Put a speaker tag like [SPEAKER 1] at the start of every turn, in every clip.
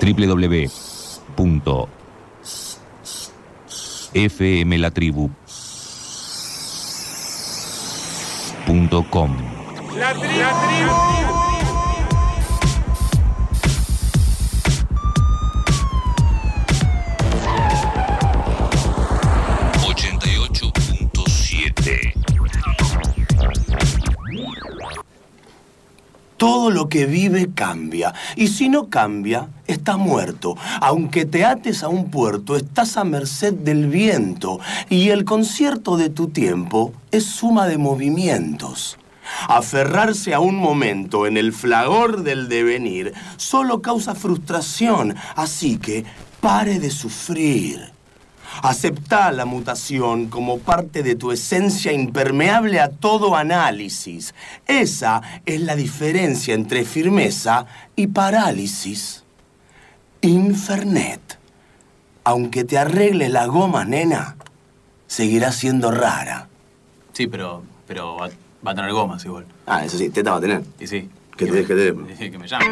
[SPEAKER 1] www.fmlatribu.com
[SPEAKER 2] La, tri- la tribu.
[SPEAKER 3] Todo lo que vive cambia. Y si no cambia, está muerto. Aunque te ates a un puerto, estás a merced del viento. Y el concierto de tu tiempo es suma de movimientos. Aferrarse a un momento en el flagor del devenir solo causa frustración. Así que pare de sufrir. Acepta la mutación como parte de tu esencia impermeable a todo análisis. Esa es la diferencia entre firmeza y parálisis. Infernet. Aunque te arregles la goma, nena, seguirá siendo rara.
[SPEAKER 4] Sí, pero, pero va, va a tener gomas igual.
[SPEAKER 3] Ah, eso sí, teta va a tener.
[SPEAKER 4] Y sí.
[SPEAKER 3] Que te deje de...
[SPEAKER 4] Sí, que me llame.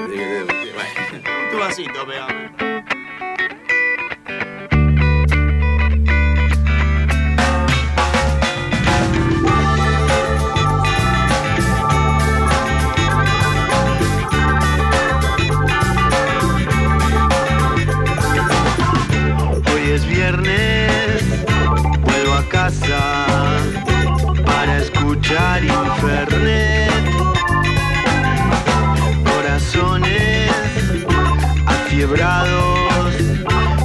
[SPEAKER 3] Tu vasito, pegame.
[SPEAKER 5] Para escuchar Infernet. Corazones afiebrados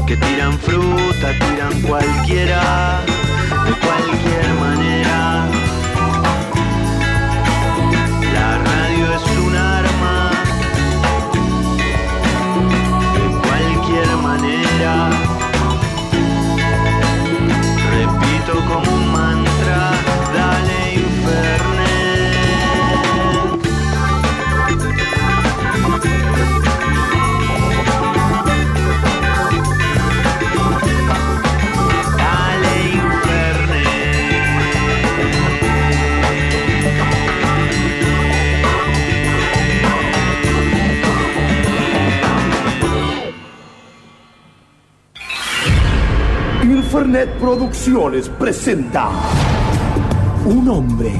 [SPEAKER 5] que tiran fruta, tiran cualquiera, de cualquier Infernet
[SPEAKER 3] Producciones presenta Un hombre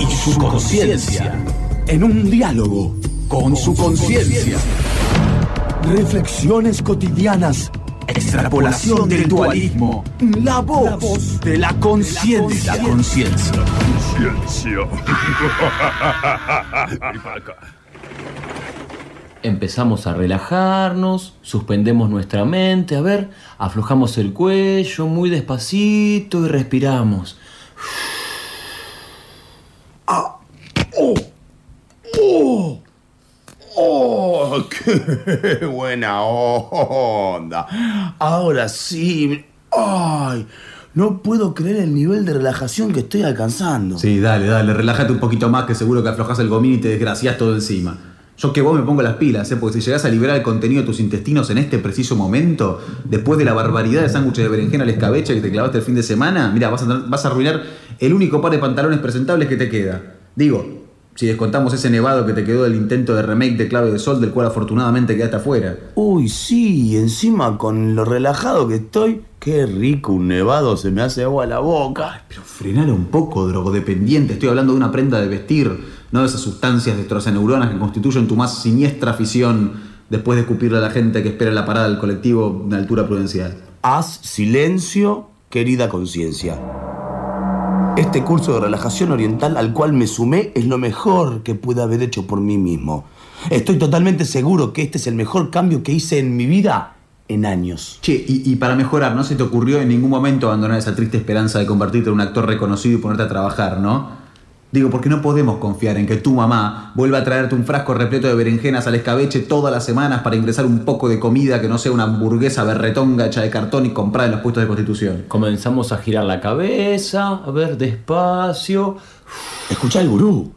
[SPEAKER 3] y su conciencia en un diálogo con su conciencia. Reflexiones cotidianas, extrapolación del dualismo, la voz de la conciencia. La conciencia.
[SPEAKER 6] Empezamos a relajarnos, suspendemos nuestra mente, a ver, aflojamos el cuello muy despacito y respiramos.
[SPEAKER 3] ¡Oh! ¡Qué buena onda! Ahora sí. ¡Ay! No puedo creer el nivel de relajación que estoy alcanzando.
[SPEAKER 7] Sí, dale, dale, relájate un poquito más que seguro que aflojas el gomín y te desgracias todo encima. Yo que vos me pongo las pilas, ¿eh? porque si llegás a liberar el contenido de tus intestinos en este preciso momento, después de la barbaridad de sándwiches de berenjena al escabeche que te clavaste el fin de semana, mira, vas a, vas a arruinar el único par de pantalones presentables que te queda. Digo, si descontamos ese nevado que te quedó del intento de remake de Clave de Sol, del cual afortunadamente quedaste afuera.
[SPEAKER 3] Uy, sí, encima con lo relajado que estoy, qué rico un nevado, se me hace agua la boca.
[SPEAKER 7] Pero frenar un poco, drogodependiente. Estoy hablando de una prenda de vestir, no de esas sustancias destrozaneuronas que constituyen tu más siniestra afición después de escupirle a la gente que espera en la parada del colectivo de altura prudencial.
[SPEAKER 3] Haz silencio, querida conciencia. Este curso de relajación oriental al cual me sumé es lo mejor que pude haber hecho por mí mismo. Estoy totalmente seguro que este es el mejor cambio que hice en mi vida en años.
[SPEAKER 7] Che, y, y para mejorar, ¿no se te ocurrió en ningún momento abandonar esa triste esperanza de convertirte en un actor reconocido y ponerte a trabajar, no? Digo, porque no podemos confiar en que tu mamá vuelva a traerte un frasco repleto de berenjenas al escabeche todas las semanas para ingresar un poco de comida que no sea una hamburguesa berretonga hecha de cartón y comprada en los puestos de constitución.
[SPEAKER 6] Comenzamos a girar la cabeza, a ver despacio.
[SPEAKER 3] Escuchá el gurú.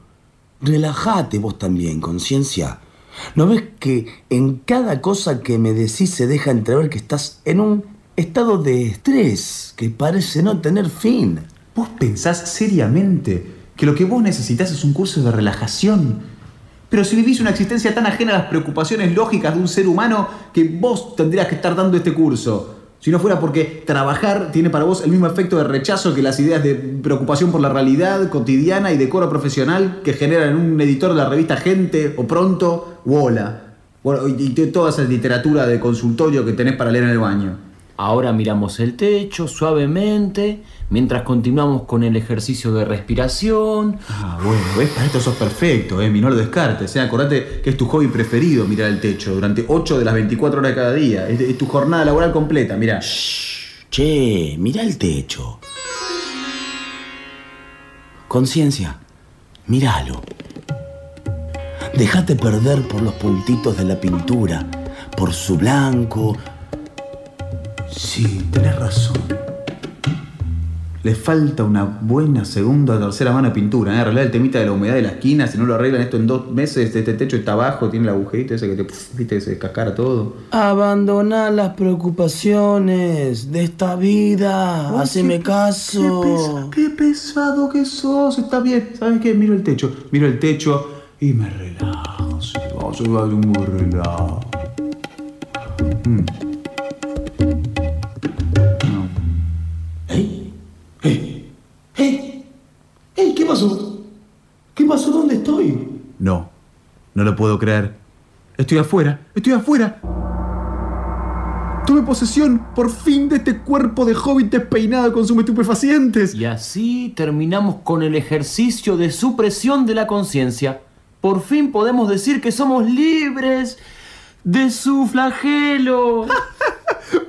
[SPEAKER 3] Relájate vos también, conciencia. ¿No ves que en cada cosa que me decís se deja entrever que estás en un estado de estrés que parece no tener fin?
[SPEAKER 7] ¿Vos pensás seriamente que lo que vos necesitas es un curso de relajación? Pero si vivís una existencia tan ajena a las preocupaciones lógicas de un ser humano que vos tendrías que estar dando este curso. Si no fuera porque trabajar tiene para vos el mismo efecto de rechazo que las ideas de preocupación por la realidad cotidiana y decoro profesional que generan un editor de la revista Gente o Pronto o y y toda esa literatura de consultorio que tenés para leer en el baño.
[SPEAKER 6] Ahora miramos el techo suavemente mientras continuamos con el ejercicio de respiración.
[SPEAKER 7] Ah, bueno, ves, para esto sos perfecto, Emi, no lo descartes. ¿eh? Acordate que es tu hobby preferido mirar el techo durante 8 de las 24 horas de cada día. Es, es tu jornada laboral completa, mira.
[SPEAKER 3] Che, mira el techo. Conciencia, míralo. Déjate perder por los puntitos de la pintura, por su blanco.
[SPEAKER 7] Sí, tenés razón. Le falta una buena segunda o tercera mano de pintura. ¿eh? Arreglar el temita de la humedad de la esquina. Si no lo arreglan esto en dos meses, este techo está abajo, tiene el agujerito ese que te, pf, viste, se descascara todo.
[SPEAKER 3] Abandona las preocupaciones de esta vida. Haceme
[SPEAKER 7] Qué,
[SPEAKER 3] caso.
[SPEAKER 7] pesa- qué pesado que sos. Está bien. ¿Sabes qué? Miro el techo. Miro el techo y me relajo. Sí, vamos a un relajo. Mm.
[SPEAKER 3] ¿Eh? ¿Eh? ¿Qué pasó? ¿Qué pasó? ¿Dónde estoy?
[SPEAKER 7] No, no lo puedo creer. Estoy afuera, estoy afuera. Tuve posesión, por fin, de este cuerpo de hobbit despeinado con sus estupefacientes.
[SPEAKER 6] Y así terminamos con el ejercicio de supresión de la conciencia. Por fin podemos decir que somos libres de su flagelo.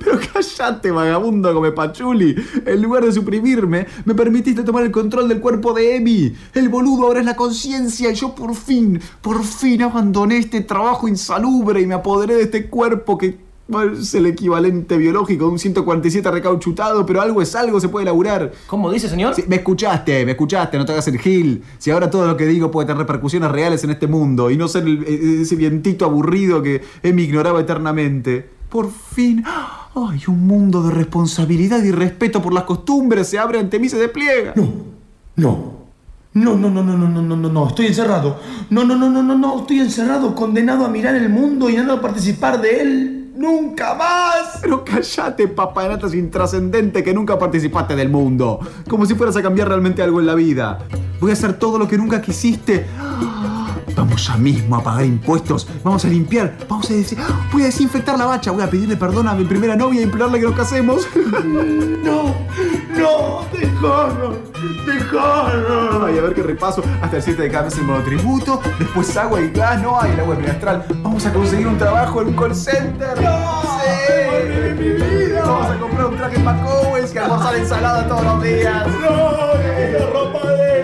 [SPEAKER 7] Pero cállate, vagabundo come pachuli. En lugar de suprimirme, me permitiste tomar el control del cuerpo de Emi. El boludo ahora es la conciencia y yo por fin, por fin abandoné este trabajo insalubre y me apoderé de este cuerpo que es el equivalente biológico de un 147 recauchutado, pero algo es algo, se puede laburar.
[SPEAKER 6] ¿Cómo dice, señor?
[SPEAKER 7] Sí, me escuchaste, me escuchaste, no te hagas el gil. Si ahora todo lo que digo puede tener repercusiones reales en este mundo y no ser el- e- ese vientito aburrido que Emi ignoraba eternamente. Por fin, ay, un mundo de responsabilidad y respeto por las costumbres se abre ante mí y se despliega.
[SPEAKER 3] No, no. No, no, no, no, no, no, no, no, no, estoy encerrado. No, no, no, no, no, no, estoy encerrado, condenado a mirar el mundo y a no participar de él nunca más.
[SPEAKER 7] Pero cállate, papanatas intrascendente que nunca participaste del mundo. Como si fueras a cambiar realmente algo en la vida. Voy a hacer todo lo que nunca quisiste. Vamos ya mismo a pagar impuestos. Vamos a limpiar. Vamos a decir. Voy a desinfectar la bacha. Voy a pedirle perdón a mi primera novia y implorarle que nos casemos.
[SPEAKER 3] No, no, déjalo, déjalo.
[SPEAKER 7] Ay, a ver qué repaso. Hasta el 7 de cada mes el monotributo. Después agua y gas. No, hay el agua trimestral. Vamos a conseguir un trabajo en un call center. ¡No! ¡Sí! mi vida! Vamos a comprar un traje para Cowens y almorzar ensalada todos los días.
[SPEAKER 3] No, la ropa de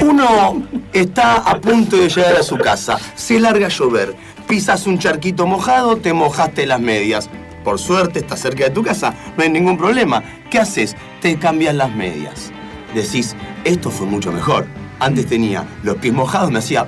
[SPEAKER 3] Uno está a punto de llegar a su casa, se larga a llover, pisas un charquito mojado, te mojaste las medias. Por suerte está cerca de tu casa, no hay ningún problema. ¿Qué haces? Te cambias las medias. Decís, esto fue mucho mejor. Antes tenía los pies mojados, me hacía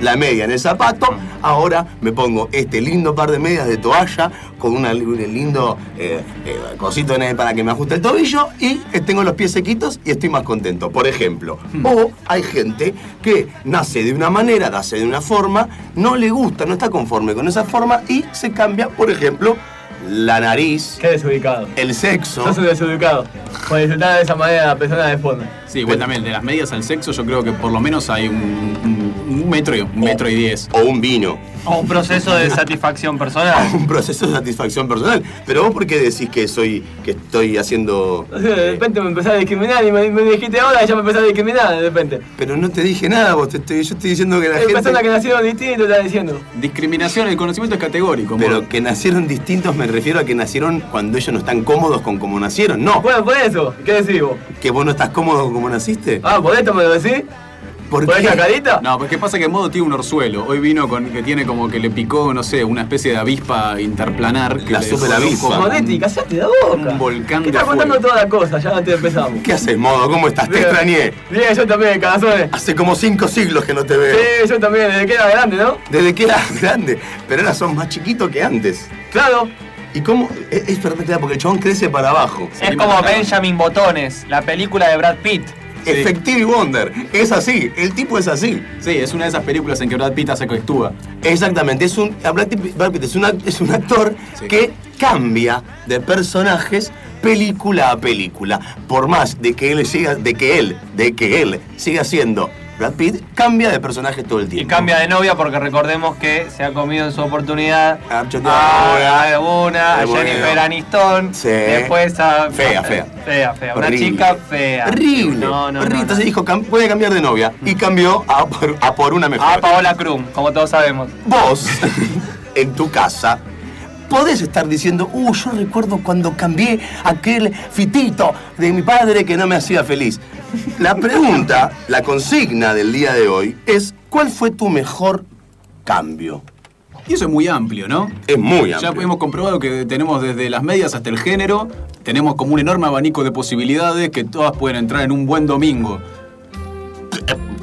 [SPEAKER 3] la media en el zapato, ahora me pongo este lindo par de medias de toalla con una- un lindo eh, eh, cosito en el- para que me ajuste el tobillo y eh, tengo los pies sequitos y estoy más contento, por ejemplo. O hay gente que nace de una manera, nace de una forma, no le gusta, no está conforme con esa forma y se cambia, por ejemplo, la nariz,
[SPEAKER 8] Qué desubicado.
[SPEAKER 3] el sexo.
[SPEAKER 8] Sos un desubicado. Por disfrutar de esa manera la persona de fondo.
[SPEAKER 4] Sí, igual también, de las medias al sexo, yo creo que por lo menos hay un, un- un metro y un metro y diez.
[SPEAKER 3] O un vino.
[SPEAKER 8] O un proceso de satisfacción personal.
[SPEAKER 3] Un proceso de satisfacción personal. Pero vos, ¿por qué decís que soy, que estoy haciendo
[SPEAKER 8] De repente me empezás a discriminar y me, me dijiste ahora y ya me empezás a discriminar de repente.
[SPEAKER 3] Pero no te dije nada, vos te estoy, yo estoy diciendo que la
[SPEAKER 8] Hay
[SPEAKER 3] gente.
[SPEAKER 8] personas que nacieron distintos, estás diciendo.
[SPEAKER 4] Discriminación, el conocimiento es categórico.
[SPEAKER 3] Pero
[SPEAKER 4] amor.
[SPEAKER 3] que nacieron distintos me refiero a que nacieron cuando ellos no están cómodos con cómo nacieron. No,
[SPEAKER 8] Bueno, por eso, ¿qué decís vos?
[SPEAKER 3] que vos no estás cómodo con cómo naciste.
[SPEAKER 8] Ah, ¿por esto me lo decís?
[SPEAKER 3] ¿Por
[SPEAKER 8] ¿Por
[SPEAKER 3] qué?
[SPEAKER 8] esa carita?
[SPEAKER 4] No, pues qué pasa que Modo tiene un orzuelo. Hoy vino con que tiene como que le picó, no sé, una especie de avispa interplanar. Que
[SPEAKER 3] La
[SPEAKER 4] le
[SPEAKER 3] superavispa.
[SPEAKER 8] Modetti, la boca.
[SPEAKER 4] Un volcán
[SPEAKER 8] ¿Qué
[SPEAKER 4] de
[SPEAKER 8] estás contando toda la cosa? Ya antes empezamos.
[SPEAKER 3] ¿Qué haces, modo? ¿Cómo estás? Te extrañé.
[SPEAKER 8] Bien, yo también, cagazones.
[SPEAKER 3] Hace como cinco siglos que no te veo.
[SPEAKER 8] Sí, yo también, desde que era grande, ¿no?
[SPEAKER 3] Desde que eras grande. Pero ahora son más chiquitos que antes.
[SPEAKER 8] Claro.
[SPEAKER 3] ¿Y cómo? Es, es verdad, porque el chabón crece para abajo.
[SPEAKER 1] Es como Benjamin Botones, la película de Brad Pitt.
[SPEAKER 3] Effective Wonder. Es así. El tipo es así.
[SPEAKER 4] Sí, es una de esas películas en que Brad Pitt hace coestúa.
[SPEAKER 3] Exactamente. Es un, Brad Pitt- Brad Pitt es, una- es un actor
[SPEAKER 4] Sí.
[SPEAKER 3] que cambia de personajes película a película. Por más de que él siga, de que él, de que él siga siendo Brad Pitt, cambia de personaje todo el
[SPEAKER 1] Y
[SPEAKER 3] tiempo.
[SPEAKER 1] cambia de novia porque recordemos que se ha comido en su oportunidad
[SPEAKER 3] A Archie
[SPEAKER 1] a a
[SPEAKER 3] Qué bueno.
[SPEAKER 1] Jennifer Aniston,
[SPEAKER 3] Sí.
[SPEAKER 1] después a...
[SPEAKER 3] Fea, fea.
[SPEAKER 1] Fea, fea. Una chica fea.
[SPEAKER 3] Horrible.
[SPEAKER 1] No, no,
[SPEAKER 3] horrible.
[SPEAKER 1] no,
[SPEAKER 3] Entonces dijo, "Cam- puede cambiar de novia. Y cambió a por, a por una mejor.
[SPEAKER 1] A Paola Krum, como todos sabemos.
[SPEAKER 3] Vos, en tu casa, podés estar diciendo, uh, yo recuerdo cuando cambié aquel fitito de mi padre que no me hacía feliz. La pregunta, la consigna del día de hoy es, ¿cuál fue tu mejor cambio?
[SPEAKER 4] Y eso es muy amplio, ¿no?
[SPEAKER 3] Es muy
[SPEAKER 4] Ya
[SPEAKER 3] amplio.
[SPEAKER 4] hemos comprobado que tenemos desde las medias hasta el género, tenemos como un enorme abanico de posibilidades que todas pueden entrar en un buen domingo.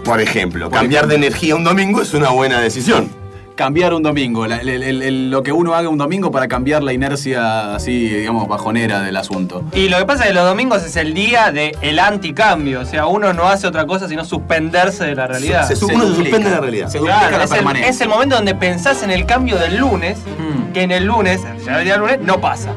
[SPEAKER 3] Por ejemplo,
[SPEAKER 4] Por
[SPEAKER 3] cambiar de energía un domingo es una buena decisión.
[SPEAKER 4] Cambiar un domingo, la- el- el- el- lo que uno haga un domingo para cambiar la inercia así, digamos, bajonera del asunto.
[SPEAKER 1] Y lo que pasa es que los domingos es el día del el anticambio. O sea, uno no hace otra cosa sino suspenderse de la realidad.
[SPEAKER 3] Se,
[SPEAKER 4] Se
[SPEAKER 3] uno se
[SPEAKER 4] duplica.
[SPEAKER 3] suspende la realidad.
[SPEAKER 4] Se duplica
[SPEAKER 1] Claro,
[SPEAKER 4] la
[SPEAKER 1] es, es el momento donde pensás en el cambio del lunes,
[SPEAKER 4] Mm.
[SPEAKER 1] que en el lunes, ya el día del lunes, no pasa.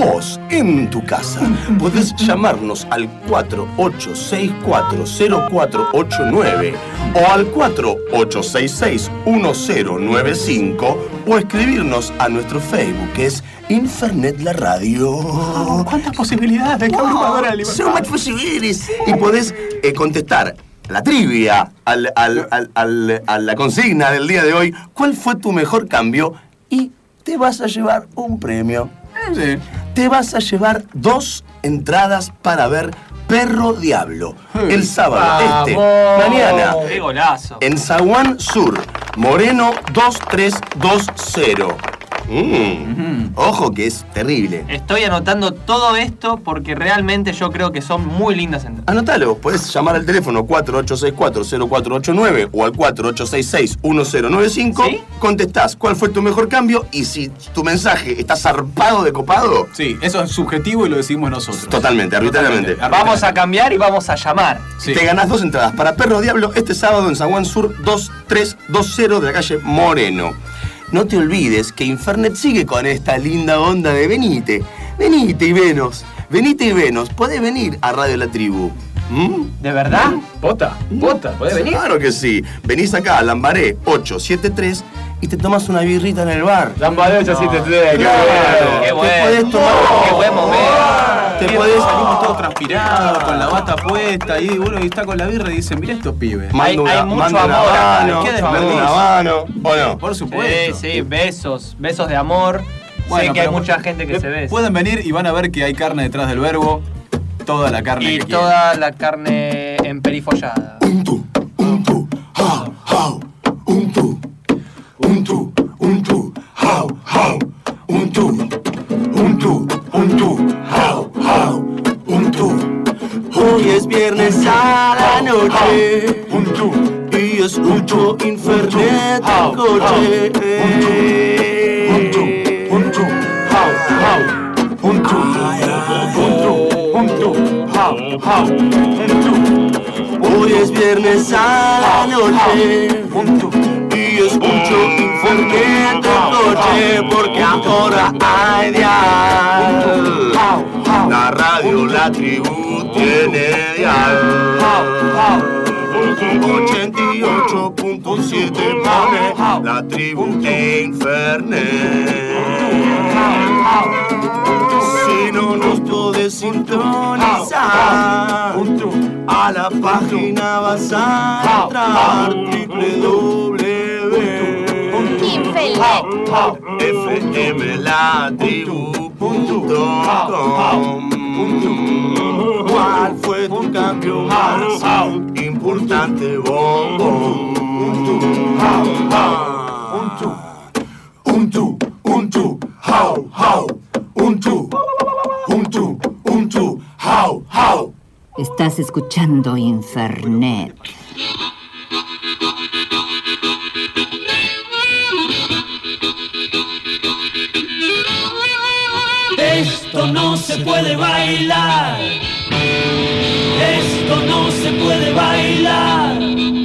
[SPEAKER 3] Vos, en tu casa, podés llamarnos al 48640489 o al 48661095 o escribirnos a nuestro Facebook, que es Infernet la Radio.
[SPEAKER 4] ¿Cuántas posibilidades? ¡Qué abrumadora la
[SPEAKER 3] So much possibilities. Y podés eh, contestar la trivia al- al- al- al- a la consigna del día de hoy. ¿Cuál fue tu mejor cambio? Y te vas a llevar un premio.
[SPEAKER 4] Sí.
[SPEAKER 3] Te vas a llevar dos entradas para ver Perro Diablo. El sábado, este, mañana,
[SPEAKER 1] ¡Qué golazo!
[SPEAKER 3] en Zaguán Sur, Moreno 2320. Mm, Ojo que es terrible.
[SPEAKER 1] Estoy anotando todo esto porque realmente yo creo que son muy lindas entradas.
[SPEAKER 3] Anótalo, puedes llamar al teléfono 4864-0489 o al 4866-1095.
[SPEAKER 1] ¿Sí?
[SPEAKER 3] Contestás cuál fue tu mejor cambio y si tu mensaje está zarpado de copado,
[SPEAKER 4] Sí, eso es subjetivo y lo decimos nosotros.
[SPEAKER 3] totalmente, arbitrariamente.
[SPEAKER 1] Vamos a cambiar y vamos a llamar.
[SPEAKER 4] Sí.
[SPEAKER 3] Te ganás dos entradas para Perro Diablo este sábado en San Juan Sur 2320 de la calle Moreno. No te olvides que Infernet sigue con esta linda onda de venite, venite y venos, venite y venos, podés venir a Radio La Tribu. ¿Mm?
[SPEAKER 1] ¿De verdad?
[SPEAKER 8] Bota, bota, ¿podés venir?
[SPEAKER 3] Claro que sí. Venís acá a Lambaré 873 y te tomas una birrita en el bar.
[SPEAKER 8] Lambaré 873, qué
[SPEAKER 3] Claro.
[SPEAKER 8] bueno.
[SPEAKER 1] Qué
[SPEAKER 3] Te
[SPEAKER 1] bueno.
[SPEAKER 3] podés tomar-
[SPEAKER 1] Qué buen momento.
[SPEAKER 3] Te podés
[SPEAKER 4] salimos todos transpirados, con la bata puesta, y uno está con la birra y dice, mira estos pibes.
[SPEAKER 3] Manda
[SPEAKER 1] Hay-
[SPEAKER 3] una-
[SPEAKER 1] hay mucho amor acá,
[SPEAKER 3] habano,
[SPEAKER 1] ¿qué.
[SPEAKER 4] Por
[SPEAKER 1] Sí,
[SPEAKER 4] supuesto.
[SPEAKER 1] sí, besos, besos de amor.
[SPEAKER 4] Bueno,
[SPEAKER 1] sé que hay mucha gente que se besa.
[SPEAKER 4] Pueden venir y van a ver que hay carne detrás del verbo, toda la carne
[SPEAKER 1] Y
[SPEAKER 4] que quieran.
[SPEAKER 1] toda la carne emperifollada.
[SPEAKER 3] Un tu, un tu, how, how, un tu, un tu, un tu, how, how, un tu, viernes a la noche, y escucho Infernet en coche. Hoy es viernes a la noche. Y escucho Infernet en coche porque ahora hay dial. La radio, la tribu tiene dial. 88.7 pone la tribu Infernet. Si no nos podés sintonizar, a la página vas a entrar www.fmlatribu.com ¿Cuál fue tu cambio más importante, bombón? Un tu, un tu, how, how. Un tu, un tu, un tu, how, how.
[SPEAKER 9] Estás escuchando Infernet.
[SPEAKER 10] Esto no se puede bailar. Esto no se puede bailar.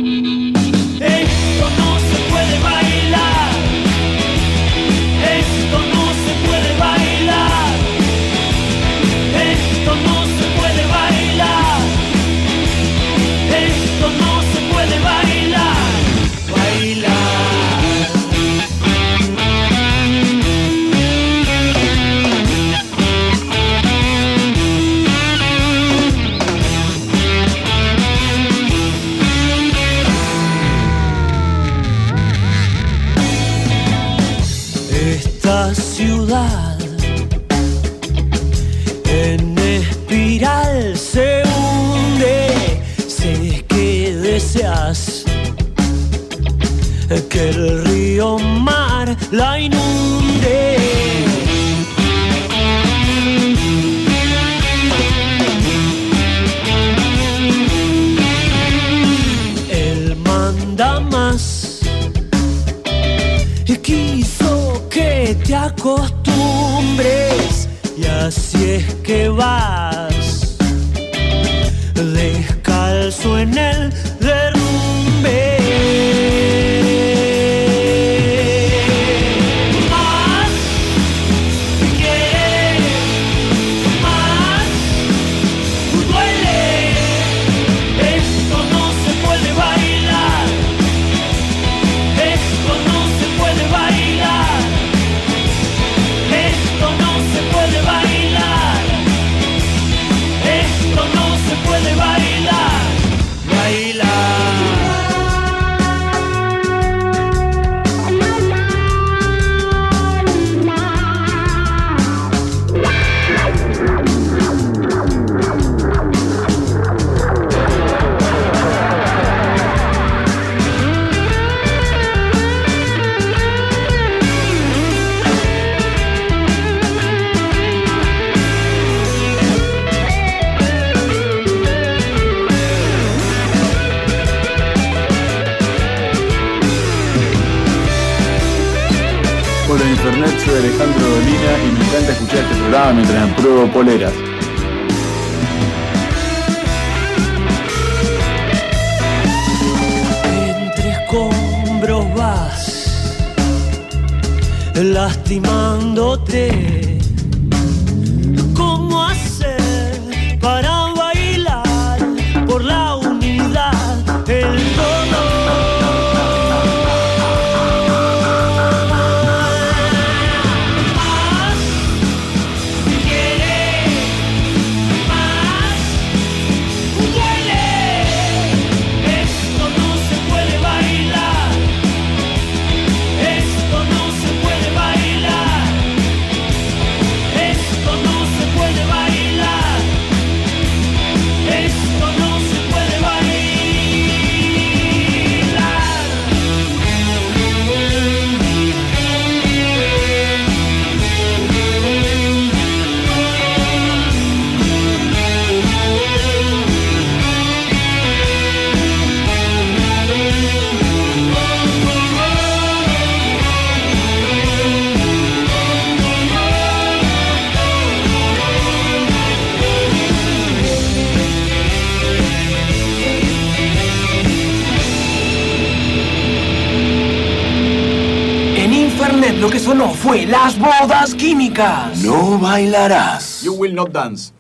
[SPEAKER 10] Que el río mar la inunde. Él manda más y quiso que te acostumbres y así es que vas descalzo en el No
[SPEAKER 3] bailarás.
[SPEAKER 4] You will not dance.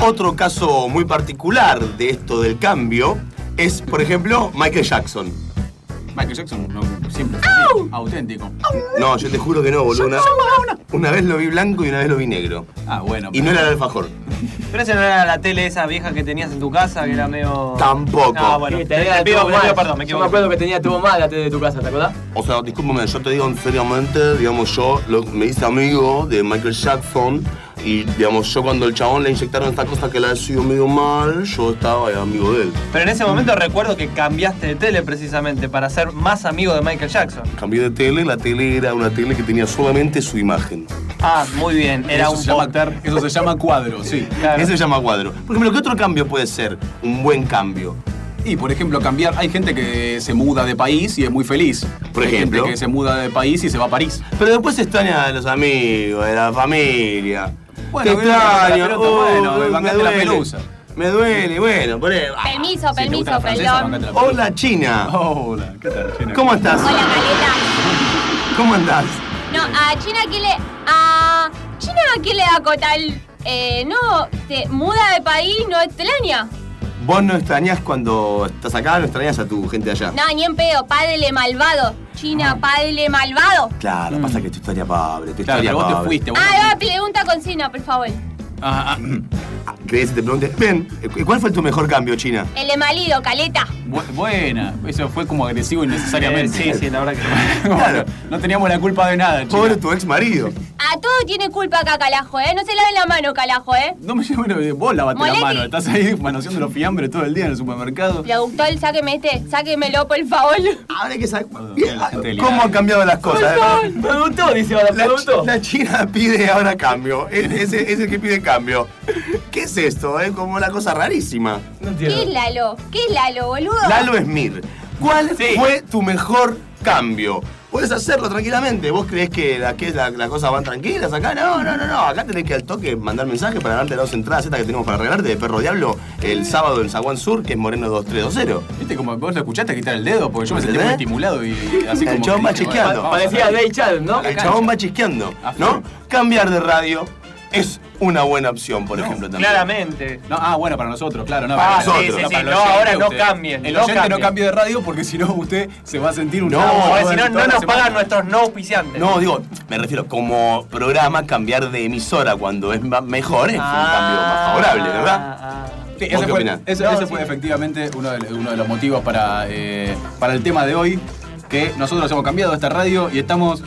[SPEAKER 3] Otro caso muy particular de esto del cambio es, por ejemplo, Michael Jackson.
[SPEAKER 4] Michael Jackson no, siempre fue auténtico.
[SPEAKER 3] No, yo te juro que no, boludo. Una, una vez lo vi blanco y una vez lo vi negro.
[SPEAKER 4] Ah, bueno.
[SPEAKER 3] Y no era el alfajor.
[SPEAKER 1] Pero esa no era la tele esa vieja que tenías en tu casa, que era medio.
[SPEAKER 3] Tampoco.
[SPEAKER 1] Ah, bueno.
[SPEAKER 8] Sí,
[SPEAKER 1] Te, pido, te perdón, me
[SPEAKER 8] Yo me
[SPEAKER 1] equivoco.
[SPEAKER 8] acuerdo que tenía tubo mal la tele de tu casa, ¿te acordás?
[SPEAKER 3] O sea, discúlpame, yo te digo seriamente, digamos, yo lo- me hice amigo de Michael Jackson y, digamos, yo cuando el chabón le inyectaron esta cosa que le ha sido medio mal, yo estaba eh, amigo de él.
[SPEAKER 1] Pero en ese momento recuerdo que cambiaste de tele precisamente para ser más amigo de Michael Jackson.
[SPEAKER 3] Cambié de tele, la tele era una tele que tenía solamente su imagen.
[SPEAKER 1] Ah, muy bien. Era
[SPEAKER 4] eso
[SPEAKER 1] un
[SPEAKER 4] se llama-. Eso se llama cuadro, sí.
[SPEAKER 1] Claro.
[SPEAKER 3] Ese se llama cuadro. Por ejemplo, ¿qué otro cambio puede ser un buen cambio?
[SPEAKER 4] Y por ejemplo, cambiar. Hay gente que se muda de país y es muy feliz.
[SPEAKER 3] Por
[SPEAKER 4] Hay
[SPEAKER 3] ejemplo.
[SPEAKER 4] gente que se muda de país y se va a París.
[SPEAKER 3] Pero después se extraña a los amigos, de la familia.
[SPEAKER 4] Bueno,
[SPEAKER 3] Te
[SPEAKER 4] que
[SPEAKER 3] extraño.
[SPEAKER 4] bueno,
[SPEAKER 3] me
[SPEAKER 4] bancate la
[SPEAKER 3] duele.
[SPEAKER 4] pelusa.
[SPEAKER 3] Me duele, bueno, por ahí. ah.
[SPEAKER 11] Permiso,
[SPEAKER 4] Si te
[SPEAKER 11] permiso,
[SPEAKER 4] francesa,
[SPEAKER 11] perdón.
[SPEAKER 3] Hola, China.
[SPEAKER 4] Hola, ¿qué tal, China?
[SPEAKER 3] ¿Cómo estás?
[SPEAKER 11] Hola, Caleta.
[SPEAKER 3] ¿Cómo andás?
[SPEAKER 11] No, a China que le. A China que le da cotal. Eh, no, se muda de país, no extraña.
[SPEAKER 3] Vos no extrañas cuando estás acá, no extrañas a tu gente allá.
[SPEAKER 11] No, ni en pedo, padre malvado. China, padre malvado.
[SPEAKER 3] Claro, pasa que tu historia pobre, tu
[SPEAKER 4] Claro,
[SPEAKER 3] historia
[SPEAKER 4] pero vos te fuiste. vos-
[SPEAKER 11] Ah, va, pregunta con China, por favor.
[SPEAKER 4] Ah, ah,
[SPEAKER 3] ¿Crees que te pregunte? ¿y ¿cuál fue tu mejor cambio, China?
[SPEAKER 11] El de Malido, caleta.
[SPEAKER 4] bu- buena. Eso fue como agresivo innecesariamente.
[SPEAKER 1] Eh, sí, sí, la verdad que.
[SPEAKER 4] Bueno, no teníamos la culpa de nada, China.
[SPEAKER 3] Pobre tu ex marido.
[SPEAKER 11] A todo tiene culpa acá, calajo, ¿eh? No se laven la mano, calajo, ¿eh?
[SPEAKER 4] No me llevo vos lavate la mano. Estás ahí manoseando los fiambres todo el día en el supermercado.
[SPEAKER 11] Productor, sáqueme este, sáquemelo, por favor.
[SPEAKER 3] Ahora hay que saber cómo han cambiado las cosas. eh?
[SPEAKER 8] Preguntó, dice ahora,
[SPEAKER 3] chi- la China pide ahora cambio. Es, ese es el que pide cambio. ¿Qué es esto? Es como una cosa rarísima.
[SPEAKER 8] No
[SPEAKER 11] ¿Qué es. Lalo? ¿Qué es Lalo, boludo?
[SPEAKER 3] Lalo Esmir, ¿cuál
[SPEAKER 1] Sí.
[SPEAKER 3] fue tu mejor cambio? Puedes hacerlo tranquilamente. ¿Vos crees que la- que la- las cosas van tranquilas acá? No, no, no, no. Acá tenés que al toque mandar mensaje para darte las dos entradas estas que tenemos para regalarte de Perro Diablo el sábado en Zaguán Sur, que es Moreno 2320.
[SPEAKER 4] ¿Viste como vos lo escuchaste quitar el dedo? Porque yo me sentí muy estimulado y así
[SPEAKER 3] El
[SPEAKER 4] como.
[SPEAKER 3] chabón va
[SPEAKER 4] a
[SPEAKER 8] Parecía. Day Chad, ¿no?
[SPEAKER 3] El chabón va chisqueando, ¿no? Cambiar de radio es una buena opción, por ejemplo, también.
[SPEAKER 1] Claramente.
[SPEAKER 4] No, ah, bueno, para nosotros, claro. No,
[SPEAKER 1] Ah,
[SPEAKER 4] para
[SPEAKER 3] sí,
[SPEAKER 4] nosotros,
[SPEAKER 3] sí,
[SPEAKER 4] no,
[SPEAKER 3] sí,
[SPEAKER 4] para el
[SPEAKER 1] no, ahora no cambien,
[SPEAKER 4] El
[SPEAKER 1] no
[SPEAKER 4] oyente no cambie de radio porque si no usted se va a sentir un
[SPEAKER 3] No,
[SPEAKER 1] si no, no nos pagan nuestros no auspiciantes.
[SPEAKER 3] No, digo, me refiero como programa cambiar de emisora cuando es mejor es un cambio más favorable, ¿verdad?
[SPEAKER 1] Ah,
[SPEAKER 4] Sí,
[SPEAKER 3] ¿Vos
[SPEAKER 4] ese
[SPEAKER 3] qué
[SPEAKER 4] fue, ese-
[SPEAKER 1] No,
[SPEAKER 4] ese
[SPEAKER 1] sí.
[SPEAKER 4] fue efectivamente uno de, uno de los motivos para, eh, para el tema de hoy, que nosotros hemos cambiado esta radio y estamos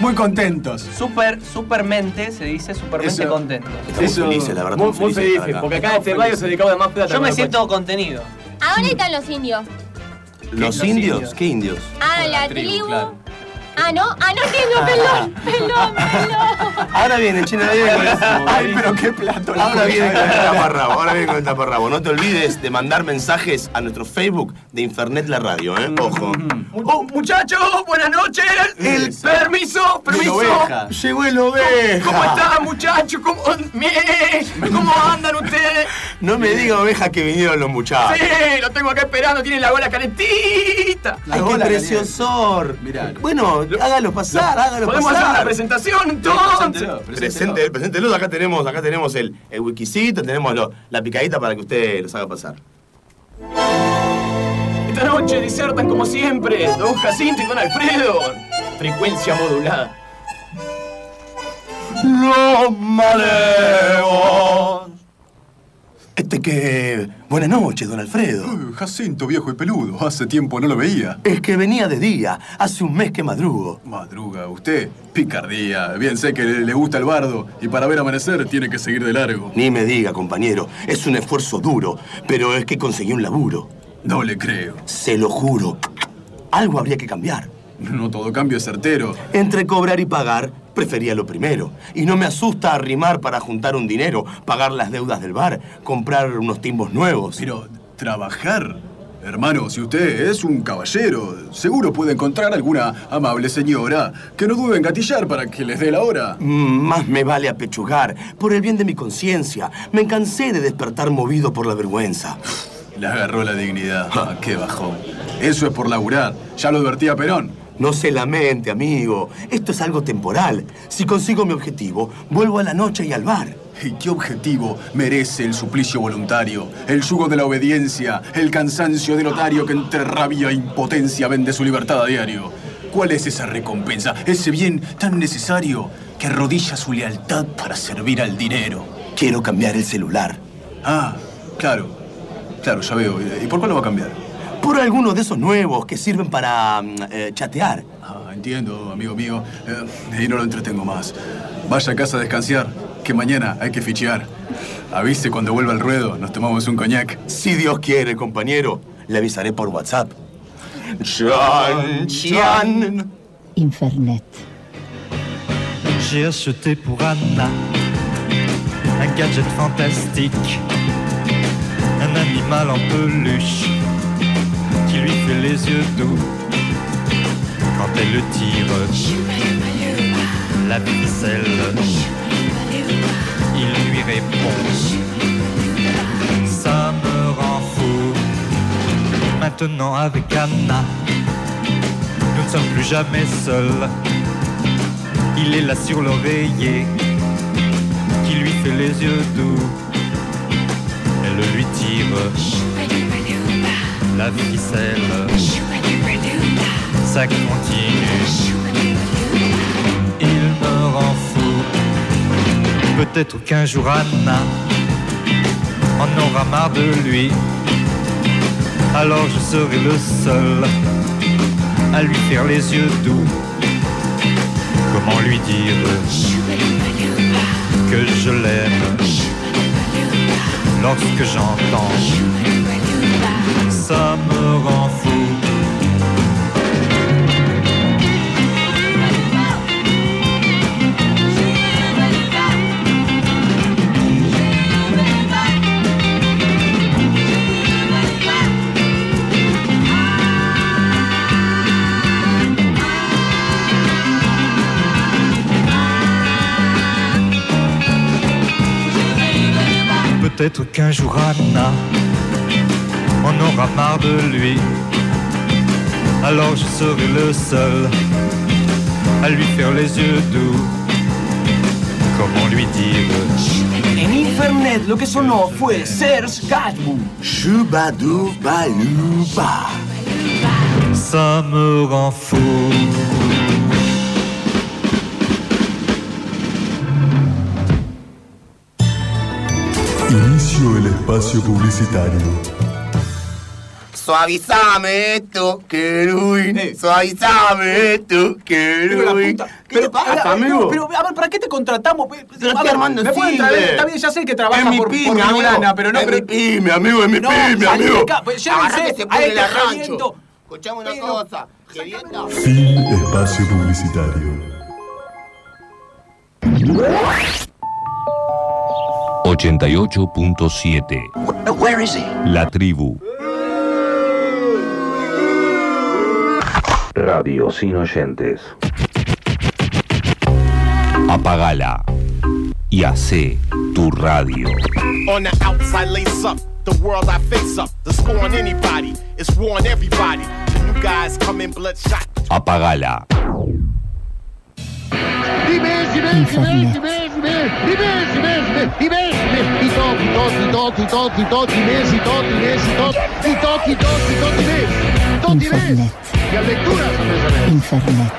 [SPEAKER 4] muy contentos.
[SPEAKER 1] Super, supermente, se dice supermente
[SPEAKER 4] Eso-
[SPEAKER 1] contento.
[SPEAKER 3] Estamos
[SPEAKER 8] Eso,
[SPEAKER 3] felices, la verdad.
[SPEAKER 8] Muy, muy
[SPEAKER 3] felices acá.
[SPEAKER 8] porque acá en este radio se dedicaba más plata.
[SPEAKER 1] Yo me siento contenido.
[SPEAKER 11] ¿A dónde están los indios?
[SPEAKER 3] ¿Los
[SPEAKER 1] Los
[SPEAKER 3] indios?
[SPEAKER 1] indios.
[SPEAKER 3] ¿Qué indios?
[SPEAKER 11] Ah,
[SPEAKER 4] La
[SPEAKER 11] la
[SPEAKER 4] tribu,
[SPEAKER 11] tribu.
[SPEAKER 4] claro.
[SPEAKER 11] Ah, no, ah, no entiendo, perdón, perdón, perdón.
[SPEAKER 3] Ahora viene, China, viene con el...
[SPEAKER 4] Ay, pero qué plato. la
[SPEAKER 3] Ahora viene con el
[SPEAKER 4] la-
[SPEAKER 3] taparrabo, ahora viene con el taparrabo. No te olvides de mandar mensajes a nuestro Facebook de Infernet La Radio, ¿eh? Ojo.
[SPEAKER 8] Oh, muchachos, buenas noches. El permiso,
[SPEAKER 4] la
[SPEAKER 8] permiso.
[SPEAKER 3] Llegó el oveja.
[SPEAKER 8] ¿Cómo están, muchachos? ¿Cómo, Mie- ¿Cómo andan ustedes?
[SPEAKER 3] No me diga oveja que vinieron los muchachos.
[SPEAKER 8] Sí, lo tengo acá esperando, tienen la gola calentita.
[SPEAKER 3] Ay, qué preciosor.
[SPEAKER 4] Mirá.
[SPEAKER 3] Bueno, hágalo pasar, hágalo
[SPEAKER 8] ¿Podemos hacer una
[SPEAKER 3] pasar.
[SPEAKER 8] presentación entonces?
[SPEAKER 4] Preséntelo, preséntelo.
[SPEAKER 3] Acá tenemos, acá tenemos el, el wikisito, tenemos lo- la picadita para que usted los haga pasar.
[SPEAKER 8] Esta noche disertan como siempre Don Jacinto y Don Alfredo. Frecuencia modulada.
[SPEAKER 3] Los malevos. Este que... Buenas noches, don Alfredo.
[SPEAKER 4] Uh, Jacinto, viejo y peludo, hace tiempo no lo veía.
[SPEAKER 3] Es que venía de día, hace un mes que madrugo.
[SPEAKER 4] Madruga, usted, picardía. Bien sé que le le gusta el bardo y para ver amanecer tiene que seguir de largo.
[SPEAKER 3] Ni me diga, compañero, es un esfuerzo duro, pero es que conseguí un laburo.
[SPEAKER 4] No le creo.
[SPEAKER 3] Se lo juro. Algo habría que cambiar.
[SPEAKER 4] No todo cambio es certero.
[SPEAKER 3] Entre cobrar y pagar, prefería lo primero. Y no me asusta arrimar para juntar un dinero, pagar las deudas del bar, comprar unos timbos nuevos.
[SPEAKER 4] Pero, ¿trabajar? Hermano, si usted es un caballero, seguro puede encontrar alguna amable señora que no dude en gatillar para que les dé la hora.
[SPEAKER 3] Mm, Más me vale apechugar, por el bien de mi conciencia. Me cansé de despertar movido por la vergüenza.
[SPEAKER 4] Le agarró la dignidad. Ah, qué bajón. Eso es por laburar. Ya lo advertía Perón.
[SPEAKER 3] No se lamente, amigo. Esto es algo temporal. Si consigo mi objetivo, vuelvo a la noche y al bar.
[SPEAKER 4] ¿Y qué objetivo merece el suplicio voluntario? El yugo de la obediencia, el cansancio del otario que entre rabia e impotencia vende su libertad a diario. ¿Cuál es esa recompensa? Ese bien tan necesario que arrodilla su lealtad para servir al dinero.
[SPEAKER 3] Quiero cambiar el celular.
[SPEAKER 4] Ah, claro. Claro, ya veo. ¿Y por cuál lo va a cambiar?
[SPEAKER 3] Por alguno de esos nuevos que sirven para mm, eh, chatear.
[SPEAKER 4] Ah, entiendo, amigo mío. Eh, y no lo entretengo más. Vaya a casa a descansar, que mañana hay que fichear. Avise cuando vuelva al ruedo, nos tomamos un coñac.
[SPEAKER 3] Si Dios quiere, compañero, le avisaré por WhatsApp. Chan, chan.
[SPEAKER 9] Infernet.
[SPEAKER 12] J'ai acheté pour Anna un gadget fantastique, un animal en peluche qui lui fait les yeux doux quand elle le tire. La ficelle, il lui répond. Ça me rend fou. Maintenant avec Anna, nous ne sommes plus jamais seuls. Il est là sur l'oreiller qui lui fait les yeux doux. Elle lui tire la ficelle. Ça continue. Il me rend fou. Peut-être qu'un jour Anna en aura marre de lui. Alors je serai le seul à lui faire les yeux doux. Comment lui dire que je l'aime lorsque j'entends ça me rend fou. Peut-être qu'un jour Anna on aura marre de lui. Alors je serai le seul à lui faire les yeux doux. Comment lui dire?
[SPEAKER 6] En Infernet lo que sonó fue Serge Gainsbourg.
[SPEAKER 3] Shubadubaluba.
[SPEAKER 12] Ça me rend fou.
[SPEAKER 13] Inicio el espacio publicitario.
[SPEAKER 3] Suavizame esto, querubín. Suavizame esto, querubín. ¿Qué te pasa,
[SPEAKER 6] Pero,
[SPEAKER 3] amigo?
[SPEAKER 6] pero, a ver, ¿para qué te contratamos?
[SPEAKER 3] Pero
[SPEAKER 6] A
[SPEAKER 3] estoy
[SPEAKER 6] ver,
[SPEAKER 3] armando
[SPEAKER 6] ¿me pueden traer? Está bien, ya sé que trabaja
[SPEAKER 3] Es mi
[SPEAKER 6] por,
[SPEAKER 3] pyme,
[SPEAKER 6] por pero no...
[SPEAKER 3] Es
[SPEAKER 6] pero-
[SPEAKER 3] mi pyme, amigo, es mi
[SPEAKER 6] No,
[SPEAKER 3] pyme, amigo.
[SPEAKER 6] pues llévense
[SPEAKER 3] que se
[SPEAKER 6] a este jodiendo.
[SPEAKER 3] Escuchame una cosa.
[SPEAKER 13] Fin espacio publicitario.
[SPEAKER 14] 88.7
[SPEAKER 15] Where is he?
[SPEAKER 14] La tribu. Radio sin oyentes. Apagala y hace tu radio.
[SPEAKER 2] On the outside, lace up. The world I face up. The score on anybody. It's war on everybody. The new guys come in bloodshot.
[SPEAKER 14] Apagala.
[SPEAKER 9] Infernet. Infernet.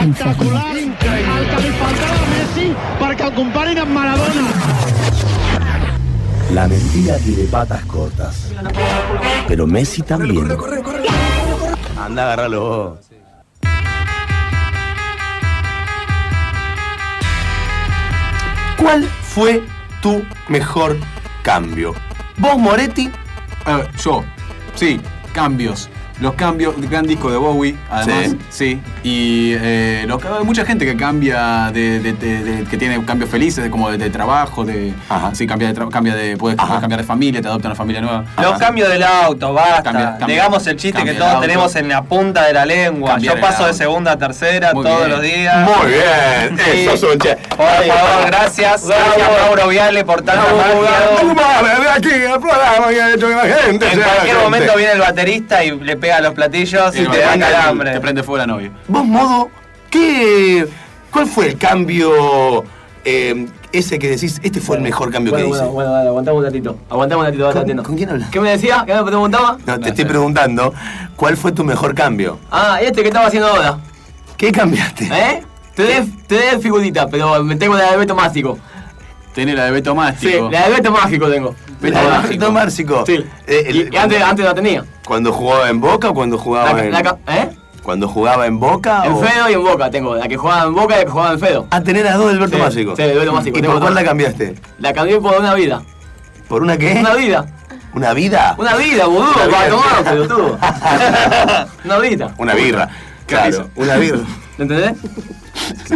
[SPEAKER 9] Infernet.
[SPEAKER 10] El que li faltava a Messi perquè el comparin amb Maradona.
[SPEAKER 3] La mentira tiene patas cortas. Pero Messi también. Anda, agárralo. ¿Cuál fue tu mejor cambio? ¿Vos, Moretti?
[SPEAKER 4] Ver, yo, sí, cambios. Los cambios, gran disco de Bowie, además. Sí. Y eh, los- hay mucha gente que cambia de, de- de- de- que tiene cambios felices, como de, trabajo, de. Sí, cambia de tra- cambia de. Puedes, cambiar de familia, te adopta una familia nueva.
[SPEAKER 1] Los
[SPEAKER 4] Ajá.
[SPEAKER 1] cambios del auto, basta.
[SPEAKER 4] Cambia- cambia-
[SPEAKER 1] Digamos el chiste que todos tenemos en la punta de la lengua.
[SPEAKER 4] Cambiar
[SPEAKER 1] Yo paso de segunda a tercera
[SPEAKER 4] Muy
[SPEAKER 1] todos
[SPEAKER 4] bien.
[SPEAKER 1] los días.
[SPEAKER 3] Muy bien,
[SPEAKER 1] Sí.
[SPEAKER 3] eso es un che.
[SPEAKER 1] Por favor, gracias. Gracias, Mauro Viale, por tanta magia.
[SPEAKER 3] de aquí el programa que ha hecho que la gente
[SPEAKER 1] En cualquier momento viene el baterista y le pega los platillos y,
[SPEAKER 4] Y
[SPEAKER 1] te da
[SPEAKER 4] prende-
[SPEAKER 1] calambre.
[SPEAKER 4] Te prende fuego la novia.
[SPEAKER 3] Vos, Modo, ¿qué, ¿cuál fue el cambio eh, ese que decís, este fue el mejor cambio
[SPEAKER 6] Bueno,
[SPEAKER 3] que
[SPEAKER 6] bueno,
[SPEAKER 3] hice?
[SPEAKER 6] bueno, dale, aguantame un ratito. Aguantame un ratito,
[SPEAKER 3] ¿Con, con quién hablas?
[SPEAKER 6] ¿Qué me decía? ¿Qué me preguntaba?
[SPEAKER 3] No, te estoy preguntando, ¿cuál fue tu mejor cambio?
[SPEAKER 6] Ah, este que estaba haciendo ahora.
[SPEAKER 3] ¿Qué cambiaste?
[SPEAKER 6] ¿Eh? Te de figurita, pero me tengo de Alberto Mástico.
[SPEAKER 4] Tenés la de Beto
[SPEAKER 8] Sí,
[SPEAKER 4] Mástico.
[SPEAKER 8] la de Beto Mágico tengo.
[SPEAKER 3] La de Beto Márcico.
[SPEAKER 8] Sí.
[SPEAKER 3] Eh, el-
[SPEAKER 8] y, y antes, antes la tenía.
[SPEAKER 3] ¿Cuando jugaba en Boca o cuando jugaba
[SPEAKER 8] La-
[SPEAKER 3] en.
[SPEAKER 8] la ¿Eh?
[SPEAKER 3] ¿Cuando jugaba en Boca
[SPEAKER 8] En
[SPEAKER 3] o.?
[SPEAKER 8] Fedo y en Boca tengo. La que jugaba en Boca y la que jugaba en Fedo.
[SPEAKER 3] Ah, tenés las dos del Alberto
[SPEAKER 8] Sí, sí, del Beto Mágico,
[SPEAKER 3] ¿Y por cuál la cambiaste?
[SPEAKER 8] La cambié por una vida.
[SPEAKER 3] ¿Por una qué?
[SPEAKER 8] Una vida.
[SPEAKER 3] ¿Una vida?
[SPEAKER 8] Una vida, boludo,
[SPEAKER 3] Una
[SPEAKER 8] para tomar, pelotudo. una vida.
[SPEAKER 3] Una birra. Claro, una birra.
[SPEAKER 8] ¿Me entendés?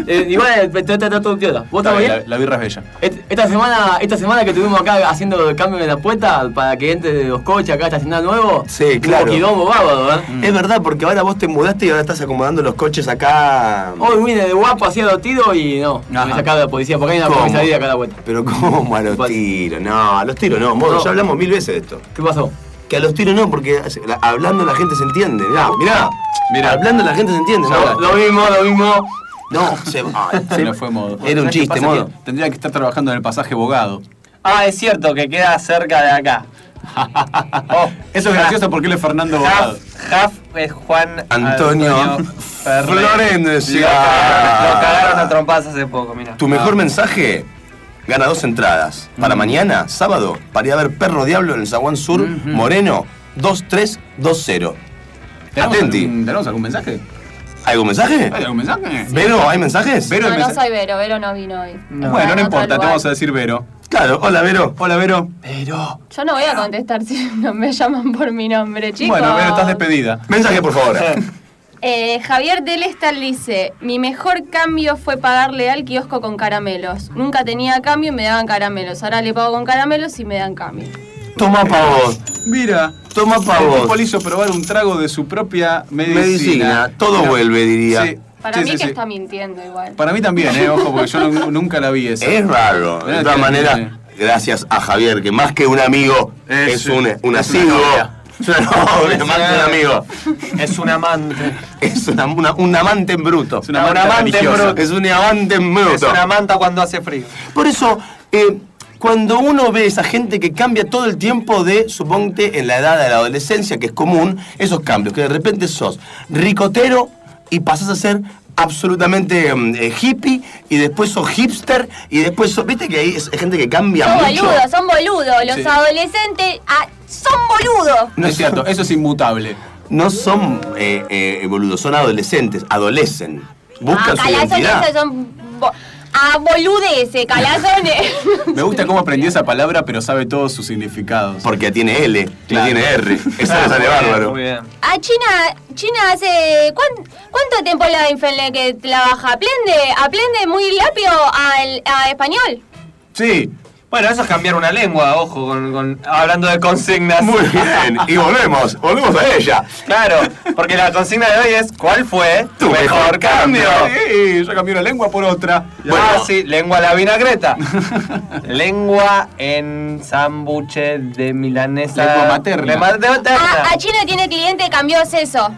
[SPEAKER 8] Eh, igual eh, te está todo piola. ¿Vos estás bien?
[SPEAKER 4] la birra es bella.
[SPEAKER 8] Et- Esta semana, esta semana que estuvimos acá haciendo el cambio de la puerta para que entre los coches acá estacionar nuevo.
[SPEAKER 3] Sí, claro.
[SPEAKER 8] Un quilombo bárbaro, ¿eh?
[SPEAKER 3] Es verdad, porque ahora vos te mudaste y ahora estás acomodando los coches acá.
[SPEAKER 8] Hoy vine de guapo hacía los tiros y no,
[SPEAKER 3] Ajá.
[SPEAKER 8] me de la policía porque hay una comisaría acá a la vuelta.
[SPEAKER 3] Pero ¿cómo a los tiros? No, a los tiros no, modo,
[SPEAKER 8] No.
[SPEAKER 3] ya hablamos mil veces de esto.
[SPEAKER 8] ¿Qué pasó?
[SPEAKER 3] Que a los tiros no, porque la- hablando la gente se entiende. Mirá, mirá.
[SPEAKER 4] Mirá.
[SPEAKER 3] Hablando la gente se entiende. ¿no?
[SPEAKER 8] lo mismo, lo mismo.
[SPEAKER 3] No, se, ay,
[SPEAKER 4] Se fue modo.
[SPEAKER 3] Era un
[SPEAKER 4] ¿Sabés qué
[SPEAKER 3] chiste, modo.
[SPEAKER 4] Que Tendría que estar trabajando en el pasaje Bogado.
[SPEAKER 1] Ah, es cierto que queda cerca de acá. Oh,
[SPEAKER 4] Eso es gracioso porque él es Fernando Bogado.
[SPEAKER 1] Half, Half es Juan
[SPEAKER 3] Antonio
[SPEAKER 1] Ferrer.
[SPEAKER 3] Florencia.
[SPEAKER 1] Lo cagaron a trompadas hace poco, mira.
[SPEAKER 3] Tu mejor mensaje gana dos entradas. Para mañana, sábado, para ir a ver Perro Diablo en el Zaguán Sur, Moreno, 2320.
[SPEAKER 4] ¿Tenemos
[SPEAKER 3] Atenti.
[SPEAKER 4] algún, ¿Tenemos algún mensaje?
[SPEAKER 3] ¿Hay algún mensaje?
[SPEAKER 4] ¿Hay algún mensaje?
[SPEAKER 3] ¿Vero, hay mensajes?
[SPEAKER 4] Vero,
[SPEAKER 11] No, no
[SPEAKER 4] mensaje-
[SPEAKER 11] soy Vero, Vero no vino hoy.
[SPEAKER 4] Bueno, no importa, te vamos a decir Vero.
[SPEAKER 3] Claro, hola Vero.
[SPEAKER 4] Hola, Vero.
[SPEAKER 8] Pero.
[SPEAKER 11] Yo no voy a contestar si no me llaman por mi nombre, chicos.
[SPEAKER 4] Bueno, Vero, estás despedida.
[SPEAKER 3] Mensaje, por favor.
[SPEAKER 11] Eh, Javier Delestal dice, mi mejor cambio fue pagarle al kiosco con caramelos. Nunca tenía cambio y me daban caramelos. Ahora le pago con caramelos y me dan cambio.
[SPEAKER 3] Toma pa' vos.
[SPEAKER 4] Mira,
[SPEAKER 3] Toma pa'
[SPEAKER 4] el
[SPEAKER 3] vos.
[SPEAKER 4] tipo le hizo probar un trago de su propia medicina.
[SPEAKER 3] Medicina. Todo vuelve, diría.
[SPEAKER 4] Sí,
[SPEAKER 11] Para
[SPEAKER 4] sí,
[SPEAKER 11] mí
[SPEAKER 4] sí,
[SPEAKER 11] que
[SPEAKER 4] sí.
[SPEAKER 11] está mintiendo igual.
[SPEAKER 4] Para mí también, eh, ojo, porque yo nu- nunca la vi esa.
[SPEAKER 3] Es raro. De todas maneras, gracias a Javier, que más que un amigo,
[SPEAKER 4] Es-
[SPEAKER 3] es, un, un
[SPEAKER 4] es una
[SPEAKER 3] asiduo.
[SPEAKER 4] novia.
[SPEAKER 3] Es una novia, más que un amigo.
[SPEAKER 1] Es un amante.
[SPEAKER 3] Es una- una- un amante en bruto.
[SPEAKER 4] Es una amante
[SPEAKER 1] amante
[SPEAKER 4] religiosa.
[SPEAKER 1] bruto.
[SPEAKER 3] Es un amante en
[SPEAKER 1] Es
[SPEAKER 3] bruto.
[SPEAKER 1] una manta cuando hace frío.
[SPEAKER 3] Por eso, eh, cuando uno ve esa gente que cambia todo el tiempo de, suponte, en la edad de la adolescencia, que es común, esos cambios, que de repente sos ricotero y pasás a ser absolutamente mm, eh, hippie y después sos hipster y después sos, viste que hay gente que cambia
[SPEAKER 11] Son
[SPEAKER 3] mucho.
[SPEAKER 11] boludos, son boludos. Los
[SPEAKER 4] Sí.
[SPEAKER 11] adolescentes ah, son boludos.
[SPEAKER 4] No es cierto, eso es inmutable.
[SPEAKER 3] No son eh, eh, boludos, son adolescentes, adolecen. Buscan
[SPEAKER 11] ah,
[SPEAKER 3] su identidad.
[SPEAKER 11] son... Ah, boludeces, calazones.
[SPEAKER 4] Me gusta cómo aprendí esa palabra, pero sabe todos sus significados.
[SPEAKER 3] Porque tiene L,
[SPEAKER 4] Claro.
[SPEAKER 3] tiene R. Eso le sale
[SPEAKER 1] muy bien,
[SPEAKER 3] bárbaro.
[SPEAKER 1] Muy bien.
[SPEAKER 11] Ah, China, China hace... ¿cuán- ¿Cuánto tiempo la Infelne que trabaja? ¿Aprende, aprende muy rápido al a español?
[SPEAKER 4] Sí,
[SPEAKER 1] Bueno, eso es cambiar una lengua, ojo, con, con- hablando de consignas.
[SPEAKER 3] Muy bien. Y volvemos, volvemos a ella.
[SPEAKER 1] Claro, porque la consigna de hoy es ¿cuál fue
[SPEAKER 3] Tu mejor cambio?
[SPEAKER 4] Sí, yo cambié una lengua por otra.
[SPEAKER 1] ah, sí, lengua a la vinagreta. lengua en sambuche de milanesa.
[SPEAKER 4] Lengua materna.
[SPEAKER 1] De ma- de materna.
[SPEAKER 11] Ah, a China tiene cliente, cambió seso.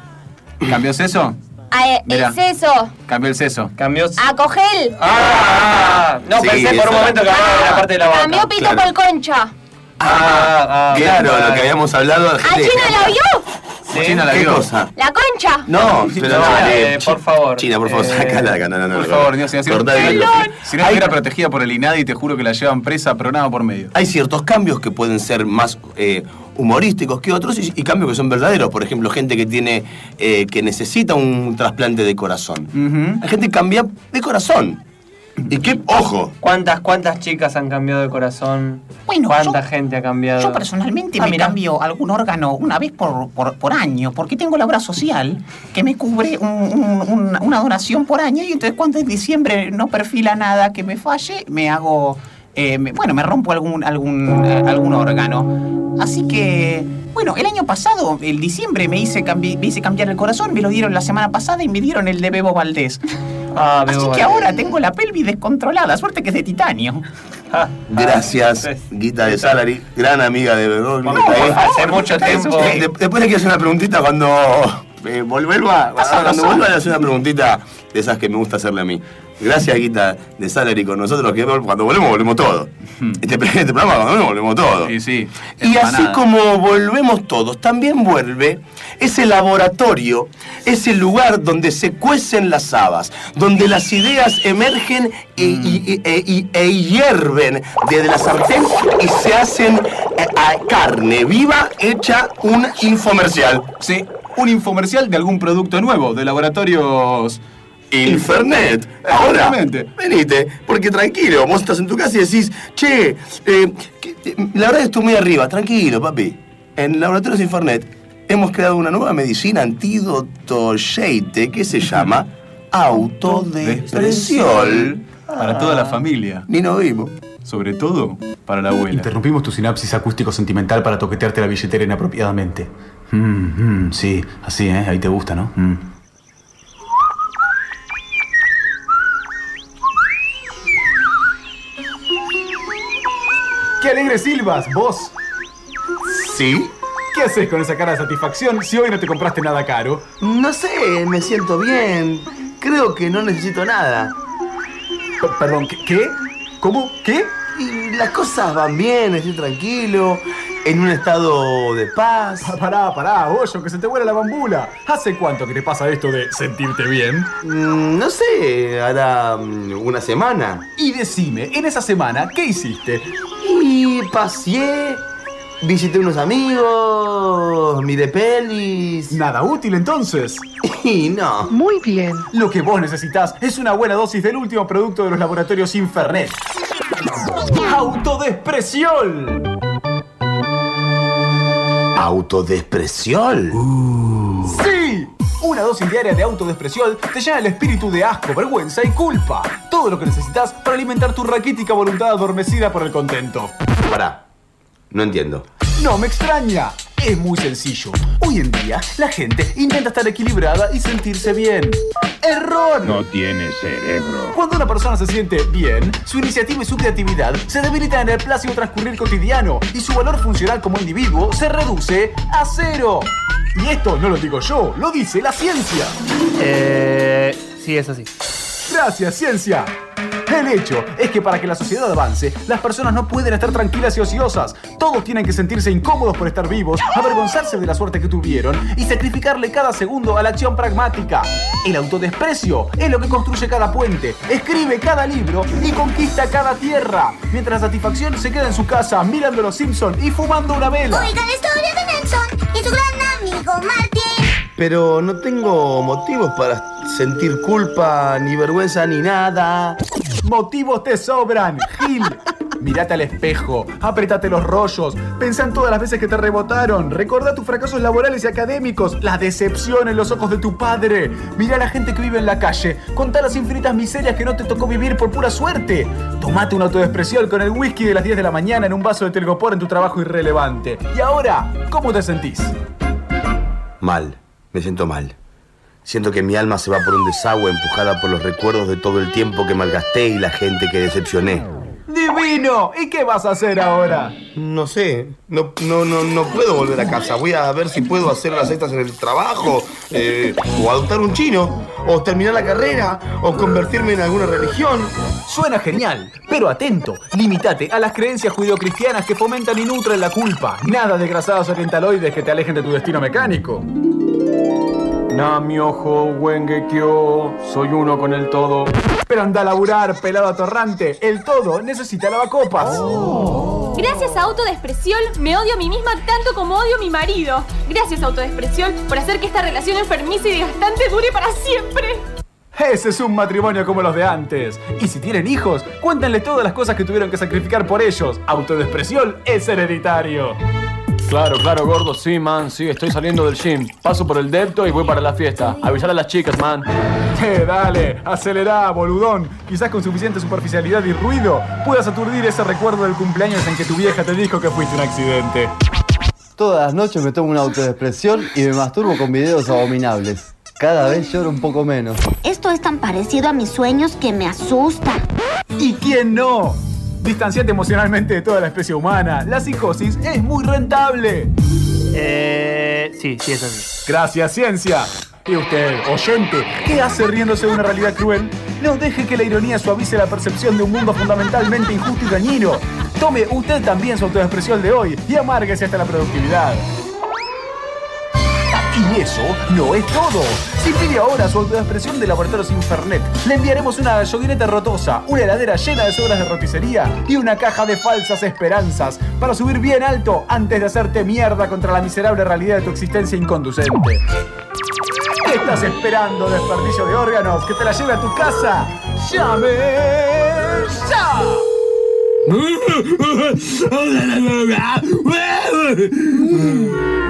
[SPEAKER 4] ¿Cambió eso?
[SPEAKER 11] A, el
[SPEAKER 4] Mira.
[SPEAKER 11] seso.
[SPEAKER 4] Cambió el seso.
[SPEAKER 1] Cambió.
[SPEAKER 11] A cogel.
[SPEAKER 1] Ah, no,
[SPEAKER 3] Sí,
[SPEAKER 1] pensé por un momento que hablaba de la parte de la vaca.
[SPEAKER 11] Cambió pito
[SPEAKER 3] claro.
[SPEAKER 11] por concha.
[SPEAKER 1] Ah, ah,
[SPEAKER 3] Claro,
[SPEAKER 1] claro.
[SPEAKER 3] lo que habíamos hablado.
[SPEAKER 11] ¿A China la vio?
[SPEAKER 1] Sí.
[SPEAKER 4] China la
[SPEAKER 3] ¿Qué
[SPEAKER 4] vio.
[SPEAKER 3] cosa?
[SPEAKER 11] La concha.
[SPEAKER 3] No, pero
[SPEAKER 1] No,
[SPEAKER 3] dale.
[SPEAKER 1] eh, por favor.
[SPEAKER 3] China, por favor,
[SPEAKER 1] Eh,
[SPEAKER 3] sacala de acá. No, no, no.
[SPEAKER 4] Por
[SPEAKER 3] no,
[SPEAKER 4] favor,
[SPEAKER 3] no.
[SPEAKER 4] Dios, si,
[SPEAKER 3] hilo.
[SPEAKER 4] si no estuviera protegida por el INADI, te juro que la llevan presa programa por medio.
[SPEAKER 3] Hay ciertos cambios que pueden ser más eh, humorísticos que otros y, y cambios que son verdaderos. Por ejemplo, gente que tiene eh, que necesita un trasplante de corazón.
[SPEAKER 4] Ujú.
[SPEAKER 3] Hay gente que cambia de corazón. Y qué, ojo,
[SPEAKER 1] ¿Cuántas, ¿Cuántas chicas han cambiado de corazón?
[SPEAKER 15] Bueno,
[SPEAKER 1] ¿Cuánta
[SPEAKER 15] yo-
[SPEAKER 1] gente ha cambiado?
[SPEAKER 15] Yo personalmente
[SPEAKER 1] Ah,
[SPEAKER 15] me
[SPEAKER 1] mira.
[SPEAKER 15] cambio algún órgano una vez por, por, por año, porque tengo la obra social que me cubre un- un- un- una donación por año y entonces cuando en diciembre no perfila nada que me falle, me hago, eh, me- bueno, me rompo algún, algún, eh, algún órgano. Así que, bueno, el año pasado, el diciembre, me hice, cambi- me hice cambiar el corazón, me lo dieron la semana pasada y me dieron el de Bebo Valdés.
[SPEAKER 1] Ah,
[SPEAKER 15] Así que ahora tengo la pelvis descontrolada, suerte que es de titanio.
[SPEAKER 3] Gracias. Guita de Salary, gran amiga de Bebé.
[SPEAKER 1] Por favor, hace mucho tiempo.
[SPEAKER 3] Eh, de- después le quiero hacer una preguntita cuando eh, vuelva. Cuando vuelva le hacer una preguntita de esas que me gusta hacerle a mí. Gracias, Guita, de Salary con nosotros, que cuando volvemos, volvemos todos. Este, este programa, cuando volvemos, volvemos.
[SPEAKER 4] Sí, sí.
[SPEAKER 3] Y así como volvemos todos, también vuelve ese laboratorio, ese lugar donde se cuecen las habas, donde las ideas emergen y- e- y- e hierven desde la sartén y se hacen eh, a carne viva hecha un infomercial.
[SPEAKER 4] Sí, un infomercial de algún producto nuevo, de laboratorios.
[SPEAKER 3] Infernet. Ahora, venite, porque tranquilo, vos estás en tu casa y decís, che, eh, que- la verdad es que estoy muy arriba, tranquilo, papi. En Laboratorios Infernet hemos creado una nueva medicina antídoto Sheite que se llama autodepresiol.
[SPEAKER 4] Para toda la familia.
[SPEAKER 3] Ni nos vimos.
[SPEAKER 4] Sobre todo para la abuela.
[SPEAKER 16] Interrumpimos tu sinapsis acústico sentimental para toquetearte la billetera inapropiadamente. Mm, mm, sí, así, ¿eh? Ahí te gusta, ¿no? Mm.
[SPEAKER 7] ¡Qué alegre silbas, vos!
[SPEAKER 3] ¿Sí?
[SPEAKER 7] ¿Qué haces con esa cara de satisfacción si hoy no te compraste nada caro?
[SPEAKER 3] No sé, me siento bien. Creo que no necesito nada.
[SPEAKER 7] perdón, ¿qué? ¿Cómo? ¿Qué?
[SPEAKER 3] Y las cosas van bien, estoy tranquilo, en un estado de paz.
[SPEAKER 7] Pará, pará, bollo, que se te vuela la bambula. ¿Hace cuánto que te pasa esto de sentirte bien?
[SPEAKER 3] Mm, no sé, hará mm, una semana.
[SPEAKER 7] Y decime, en esa semana, ¿qué hiciste?
[SPEAKER 3] Y paseé, visité unos amigos, miré pelis.
[SPEAKER 7] Nada útil entonces.
[SPEAKER 3] Y no.
[SPEAKER 7] Muy bien. Lo que vos necesitas es una buena dosis del último producto de los laboratorios Infernet. ¡Autodespresiol!
[SPEAKER 3] ¿Autodespresiol?
[SPEAKER 7] ¡Sí! Una dosis diaria de autodespresiol te llena el espíritu de asco, vergüenza y culpa. Todo lo que necesitas para alimentar tu raquítica voluntad adormecida por el contento.
[SPEAKER 3] No entiendo.
[SPEAKER 7] No me extraña. Es muy sencillo. Hoy en día, la gente intenta estar equilibrada y sentirse bien. ¡Error!
[SPEAKER 14] No tiene cerebro.
[SPEAKER 7] Cuando una persona se siente bien, su iniciativa y su creatividad se debilitan en el plácido transcurrir cotidiano y su valor funcional como individuo se reduce a cero. Y esto no lo digo yo, lo dice la ciencia.
[SPEAKER 1] Eh. Sí, es así.
[SPEAKER 7] Gracias, ciencia. El hecho es que para que la sociedad avance, las personas no pueden estar tranquilas y ociosas. Todos tienen que sentirse incómodos por estar vivos, avergonzarse de la suerte que tuvieron y sacrificarle cada segundo a la acción pragmática. El autodesprecio es lo que construye cada puente, escribe cada libro y conquista cada tierra, mientras la satisfacción se queda en su casa mirando los Simpsons y fumando una vela.
[SPEAKER 17] Oigan la historia de Nelson y su gran amigo Martín.
[SPEAKER 3] Pero no tengo motivos para sentir culpa, ni vergüenza, ni nada.
[SPEAKER 7] Motivos te sobran, Gil. Mírate al espejo, apretate los rollos, pensá en todas las veces que te rebotaron, recordá tus fracasos laborales y académicos, la decepción en los ojos de tu padre, mira a la gente que vive en la calle, contá las infinitas miserias que no te tocó vivir por pura suerte. Tomate una autodespresión con el whisky de las 10 de la mañana en un vaso de telgopor en tu trabajo irrelevante. Y ahora, ¿cómo te sentís?
[SPEAKER 3] Mal, me siento mal. Siento que mi alma se va por un desagüe empujada por los recuerdos de todo el tiempo que malgasté y la gente que decepcioné.
[SPEAKER 7] ¡Divino! ¿Y qué vas a hacer ahora?
[SPEAKER 3] No sé, no, no, no, no puedo volver a casa. Voy a ver si puedo hacer las cestas en el trabajo, eh, o adoptar un chino, o terminar la carrera, o convertirme en alguna religión.
[SPEAKER 7] Suena genial, pero atento, limitate a las creencias judeocristianas que fomentan y nutren la culpa. Nada de grasados orientaloides que te alejen de tu destino mecánico. Namiojo, Wengekyo, soy uno con el todo. Pero anda a laburar, pelado atorrante. El todo necesita lavacopas.
[SPEAKER 11] Gracias a Autodespresión me odio a mí misma tanto como odio a mi marido. Gracias Autodespresión por hacer que esta relación enfermiza y desgastante dure para siempre.
[SPEAKER 7] Ese es un matrimonio como los de antes. Y si tienen hijos, cuéntenle todas las cosas que tuvieron que sacrificar por ellos. Autodespresión es hereditario.
[SPEAKER 18] Claro, claro, gordo, sí, man, sí, estoy saliendo del gym. Paso por el depto y voy para la fiesta. Avisar a las chicas, man.
[SPEAKER 7] Eh, dale, acelerá, boludón. Quizás con suficiente superficialidad y ruido puedas aturdir ese recuerdo del cumpleaños en que tu vieja te dijo que fuiste un accidente.
[SPEAKER 19] Todas las noches me tomo una autodepresión y me masturbo con videos abominables. Cada vez lloro un poco menos.
[SPEAKER 17] Esto es tan parecido a mis sueños que me asusta.
[SPEAKER 7] ¿Y quién no? Distanciate emocionalmente de toda la especie humana. La psicosis es muy rentable.
[SPEAKER 1] Eh. Sí, sí, es así.
[SPEAKER 7] Gracias, ciencia.
[SPEAKER 20] ¿Y usted, oyente, qué hace riéndose de una realidad cruel? No deje que la ironía suavice la percepción de un mundo fundamentalmente injusto y dañino. Tome usted también su autoexpresión de hoy y amárguese hasta la productividad. Y eso no es todo. Si pide ahora su autoexpresión de Laboratorios Infernet, le enviaremos una yoguineta rotosa, una heladera llena de sobras de roticería y una caja de falsas esperanzas para subir bien alto antes de hacerte mierda contra la miserable realidad de tu existencia inconducente. ¿Qué estás esperando, desperdicio de órganos? ¿Que te la lleve a tu casa? ¡Llame! ¡Ya!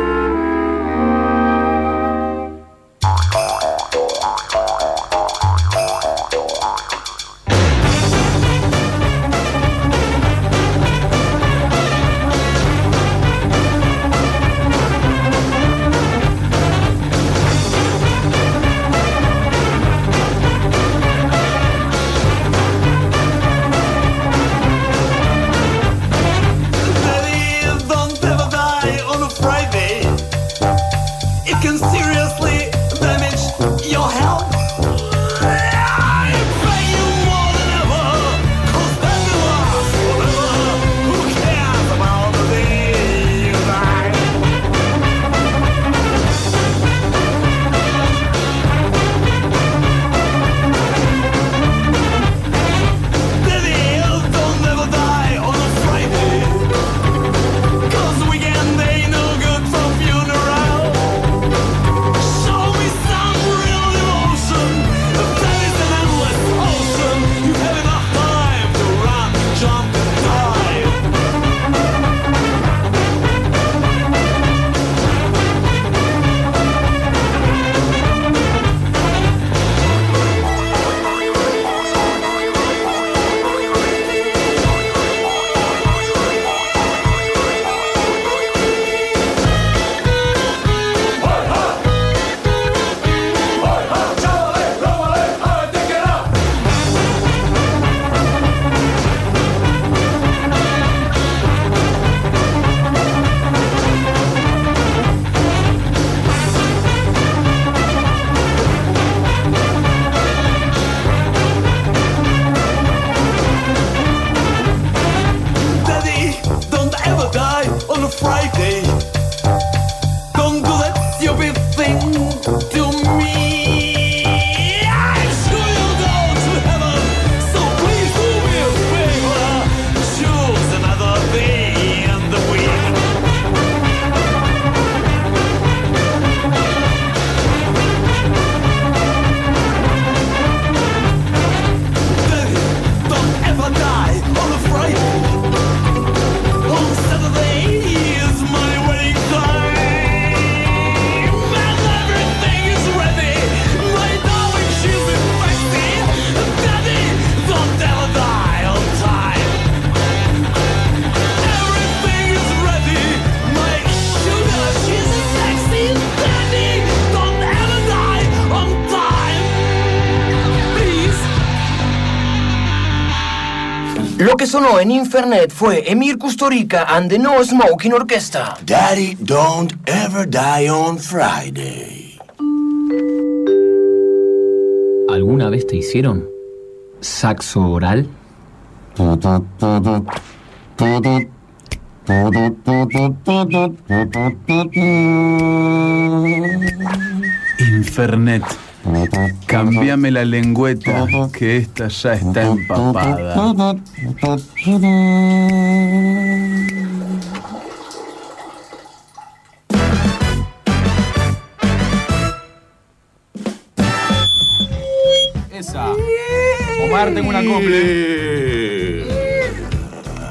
[SPEAKER 8] sonó en Infernet fue Emir Kusturica and the No Smoking Orchestra.
[SPEAKER 3] Daddy, don't ever die on Friday.
[SPEAKER 6] ¿Alguna vez te hicieron saxo oral?
[SPEAKER 4] Infernet. Cambiame la lengüeta, que esta ya está empapada.
[SPEAKER 20] Esa. Omar, tengo una acople.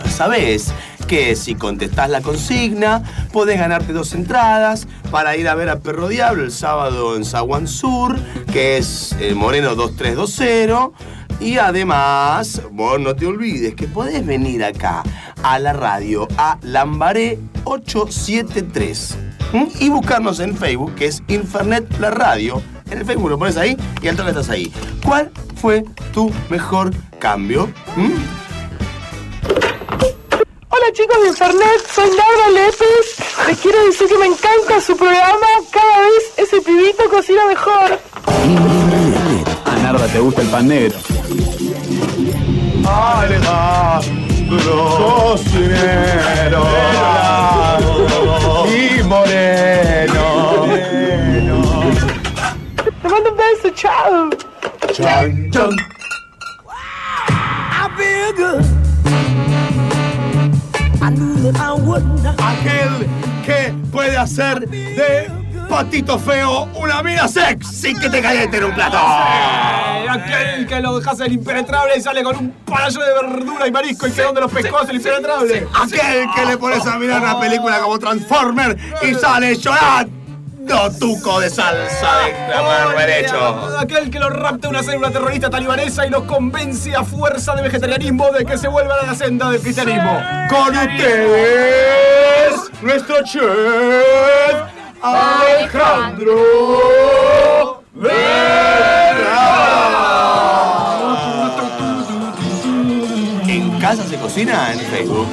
[SPEAKER 3] ¿Sabés que si contestás la consigna, podés ganarte dos entradas para ir a ver a Perro Diablo el sábado en Zaguán Sur, que es el Moreno 2320. Y además, vos no te olvides que podés venir acá a la radio, a Lambaré 873. ¿m? Y buscarnos en Facebook, que es Infernet La Radio. En el Facebook lo pones ahí y al toque estás ahí. ¿Cuál fue tu mejor cambio? ¿M?
[SPEAKER 21] Hola chicos de Internet, soy Laura Lépez. Les quiero decir que me encanta su programa. Cada vez ese pibito cocina mejor.
[SPEAKER 22] pan negro.
[SPEAKER 10] Alejandro, cocinero y moreno.
[SPEAKER 21] Te mando un beso, chao.
[SPEAKER 10] Chan, chan.
[SPEAKER 21] I feel good. I knew that I would not.
[SPEAKER 3] Aquel que puede hacer de patito feo una mina sexy que te caliente en un plato.
[SPEAKER 8] Aquel que lo dejas el impenetrable y sale con un palayo de verdura y marisco y que donde los pescados el impenetrable.
[SPEAKER 3] Aquel que le pones a mirar una película como Transformer y sale llorando tuco de salsa de mano derecho.
[SPEAKER 8] Aquel que lo rapta una célula terrorista talibanesa y los convence a fuerza de vegetarianismo de que se vuelvan a la senda del cristianismo.
[SPEAKER 3] Con ustedes, nuestro chef Alejandro En casa se cocina en Facebook.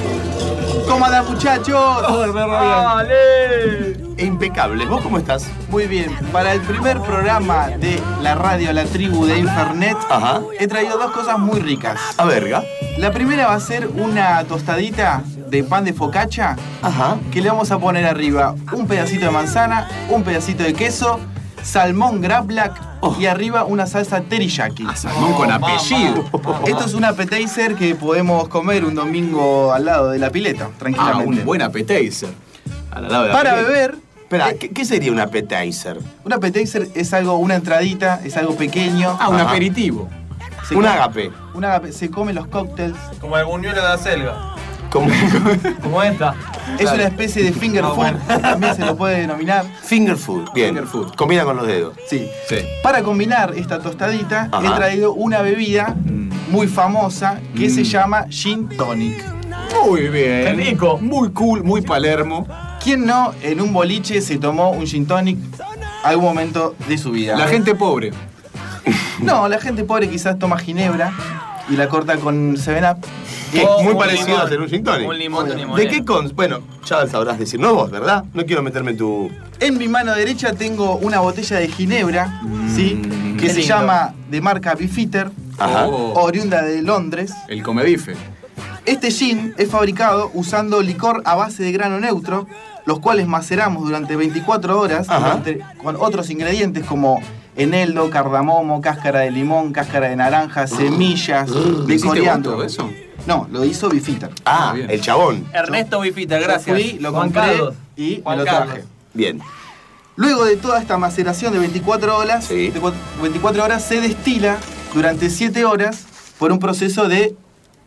[SPEAKER 23] ¿Cómo andan, muchachos?
[SPEAKER 3] Impecable. ¿Vos cómo estás?
[SPEAKER 23] Muy bien. Para el primer programa de la radio La Tribu de Infernet, he traído dos cosas muy ricas.
[SPEAKER 3] A verga.
[SPEAKER 23] La primera va a ser una tostadita de pan de focaccia que le vamos a poner arriba un pedacito de manzana, un pedacito de queso, salmón grablak y arriba una salsa teriyaki.
[SPEAKER 4] Oh. salmón con apellido.
[SPEAKER 23] Esto es un appetizer que podemos comer un domingo al lado de la pileta,
[SPEAKER 4] Ah,
[SPEAKER 23] tranquilamente.
[SPEAKER 4] un buen appetizer. Al lado de la
[SPEAKER 23] Para
[SPEAKER 4] pileta.
[SPEAKER 23] beber,
[SPEAKER 3] Espera, ¿qué, qué sería un appetizer?
[SPEAKER 23] un appetizer es algo, una entradita, es algo pequeño.
[SPEAKER 4] Ah, un
[SPEAKER 23] Ajá.
[SPEAKER 4] aperitivo.
[SPEAKER 23] Se
[SPEAKER 3] Un
[SPEAKER 23] come-
[SPEAKER 3] agape.
[SPEAKER 23] Un agape. Se come los cócteles.
[SPEAKER 1] Como el buñuelo de la selva.
[SPEAKER 3] Como,
[SPEAKER 1] Como esta.
[SPEAKER 23] Es una especie de finger food,
[SPEAKER 1] bueno.
[SPEAKER 23] también se lo puede denominar.
[SPEAKER 3] Finger food. Bien.
[SPEAKER 4] Finger food.
[SPEAKER 3] Combina con los dedos.
[SPEAKER 23] Sí.
[SPEAKER 4] Sí.
[SPEAKER 23] Para combinar esta tostadita,
[SPEAKER 3] Ajá.
[SPEAKER 23] he traído una bebida muy famosa que se llama Gin Tonic.
[SPEAKER 4] Muy bien.
[SPEAKER 1] Qué rico.
[SPEAKER 4] Muy cool, muy Palermo.
[SPEAKER 23] ¿Quién no en un boliche se tomó un Gin Tonic algún momento de su vida?
[SPEAKER 4] La gente pobre.
[SPEAKER 23] No, la gente pobre quizás toma ginebra y la corta con 7-Up.
[SPEAKER 3] Que
[SPEAKER 1] Oh,
[SPEAKER 3] es muy
[SPEAKER 1] un
[SPEAKER 3] parecido
[SPEAKER 1] limón.
[SPEAKER 3] a hacer un gin tonic.
[SPEAKER 1] Un limón de
[SPEAKER 3] ¿De
[SPEAKER 1] limonero.
[SPEAKER 3] qué cons? Bueno, ya sabrás decir, no vos, ¿verdad? No quiero meterme en tu.
[SPEAKER 23] En mi mano derecha tengo una botella de ginebra, ¿sí? Que se
[SPEAKER 1] lindo.
[SPEAKER 23] llama de marca
[SPEAKER 3] Ajá.
[SPEAKER 4] Oh,
[SPEAKER 23] oriunda de Londres.
[SPEAKER 4] el comebife.
[SPEAKER 23] Este gin es fabricado usando licor a base de grano neutro, los cuales maceramos durante 24 horas durante- con otros ingredientes como eneldo, cardamomo, cáscara de limón, cáscara de naranja, semillas,
[SPEAKER 4] ¿Lo
[SPEAKER 23] de coriandro.
[SPEAKER 4] todo eso?
[SPEAKER 23] No, lo hizo Beefeater.
[SPEAKER 3] Ah,
[SPEAKER 4] bien.
[SPEAKER 3] el chabón.
[SPEAKER 1] Ernesto Bifita, gracias.
[SPEAKER 23] Fui, lo
[SPEAKER 1] Juan
[SPEAKER 23] compré
[SPEAKER 1] Carlos.
[SPEAKER 23] y
[SPEAKER 1] Juan
[SPEAKER 23] me lo
[SPEAKER 1] Carlos.
[SPEAKER 23] traje.
[SPEAKER 3] Bien.
[SPEAKER 23] Luego de toda esta maceración de 24 horas,
[SPEAKER 3] Sí.
[SPEAKER 23] de cua- 24 horas se destila durante 7 horas por un proceso de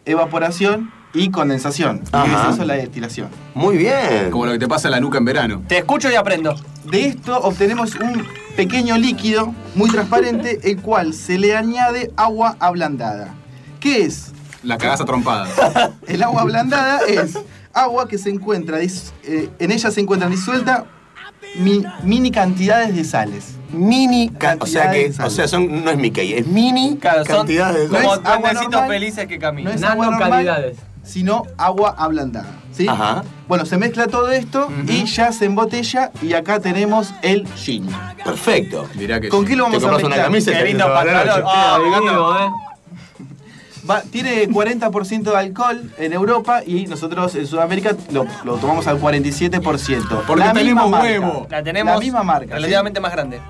[SPEAKER 23] evaporación y condensación. Y
[SPEAKER 3] Ajá.
[SPEAKER 23] es eso la destilación.
[SPEAKER 3] Muy bien.
[SPEAKER 4] Como lo que te pasa en la nuca en verano.
[SPEAKER 1] Te escucho y aprendo.
[SPEAKER 23] De esto obtenemos un pequeño líquido muy transparente, el cual se le añade agua ablandada. ¿Qué es?
[SPEAKER 4] La cagás a trompada.
[SPEAKER 23] El agua ablandada es agua que se encuentra, eh, en ella se encuentran disueltas mi- mini cantidades de sales.
[SPEAKER 3] Mini. ca- O sea que.
[SPEAKER 23] Cantidades de
[SPEAKER 3] O sea, son, no es Mickey, es mini
[SPEAKER 1] Claro, son
[SPEAKER 3] cantidades de.
[SPEAKER 1] como
[SPEAKER 23] es agua
[SPEAKER 1] duendecitos
[SPEAKER 23] normal,
[SPEAKER 1] felices que
[SPEAKER 23] No
[SPEAKER 1] caminan.
[SPEAKER 23] es agua normal,
[SPEAKER 1] calidades.
[SPEAKER 23] Sino agua ablandada. ¿sí?
[SPEAKER 3] Ajá.
[SPEAKER 23] Bueno, se mezcla todo esto y ya se embotella y acá tenemos el gin.
[SPEAKER 3] Perfecto.
[SPEAKER 4] Dirá que
[SPEAKER 23] ¿Con
[SPEAKER 4] sí.
[SPEAKER 23] qué lo
[SPEAKER 3] Te
[SPEAKER 23] vamos a
[SPEAKER 3] compras una
[SPEAKER 23] mezclar?
[SPEAKER 3] camiseta.
[SPEAKER 1] Qué lindo pantalón. Ah, eh.
[SPEAKER 23] Va- tiene 40% de alcohol en Europa y nosotros en Sudamérica lo, lo tomamos al 47%.
[SPEAKER 4] Porque
[SPEAKER 23] La misma
[SPEAKER 4] tenemos
[SPEAKER 23] marca.
[SPEAKER 4] huevo.
[SPEAKER 1] La tenemos
[SPEAKER 23] La misma marca. ¿sí?
[SPEAKER 1] relativamente más grande.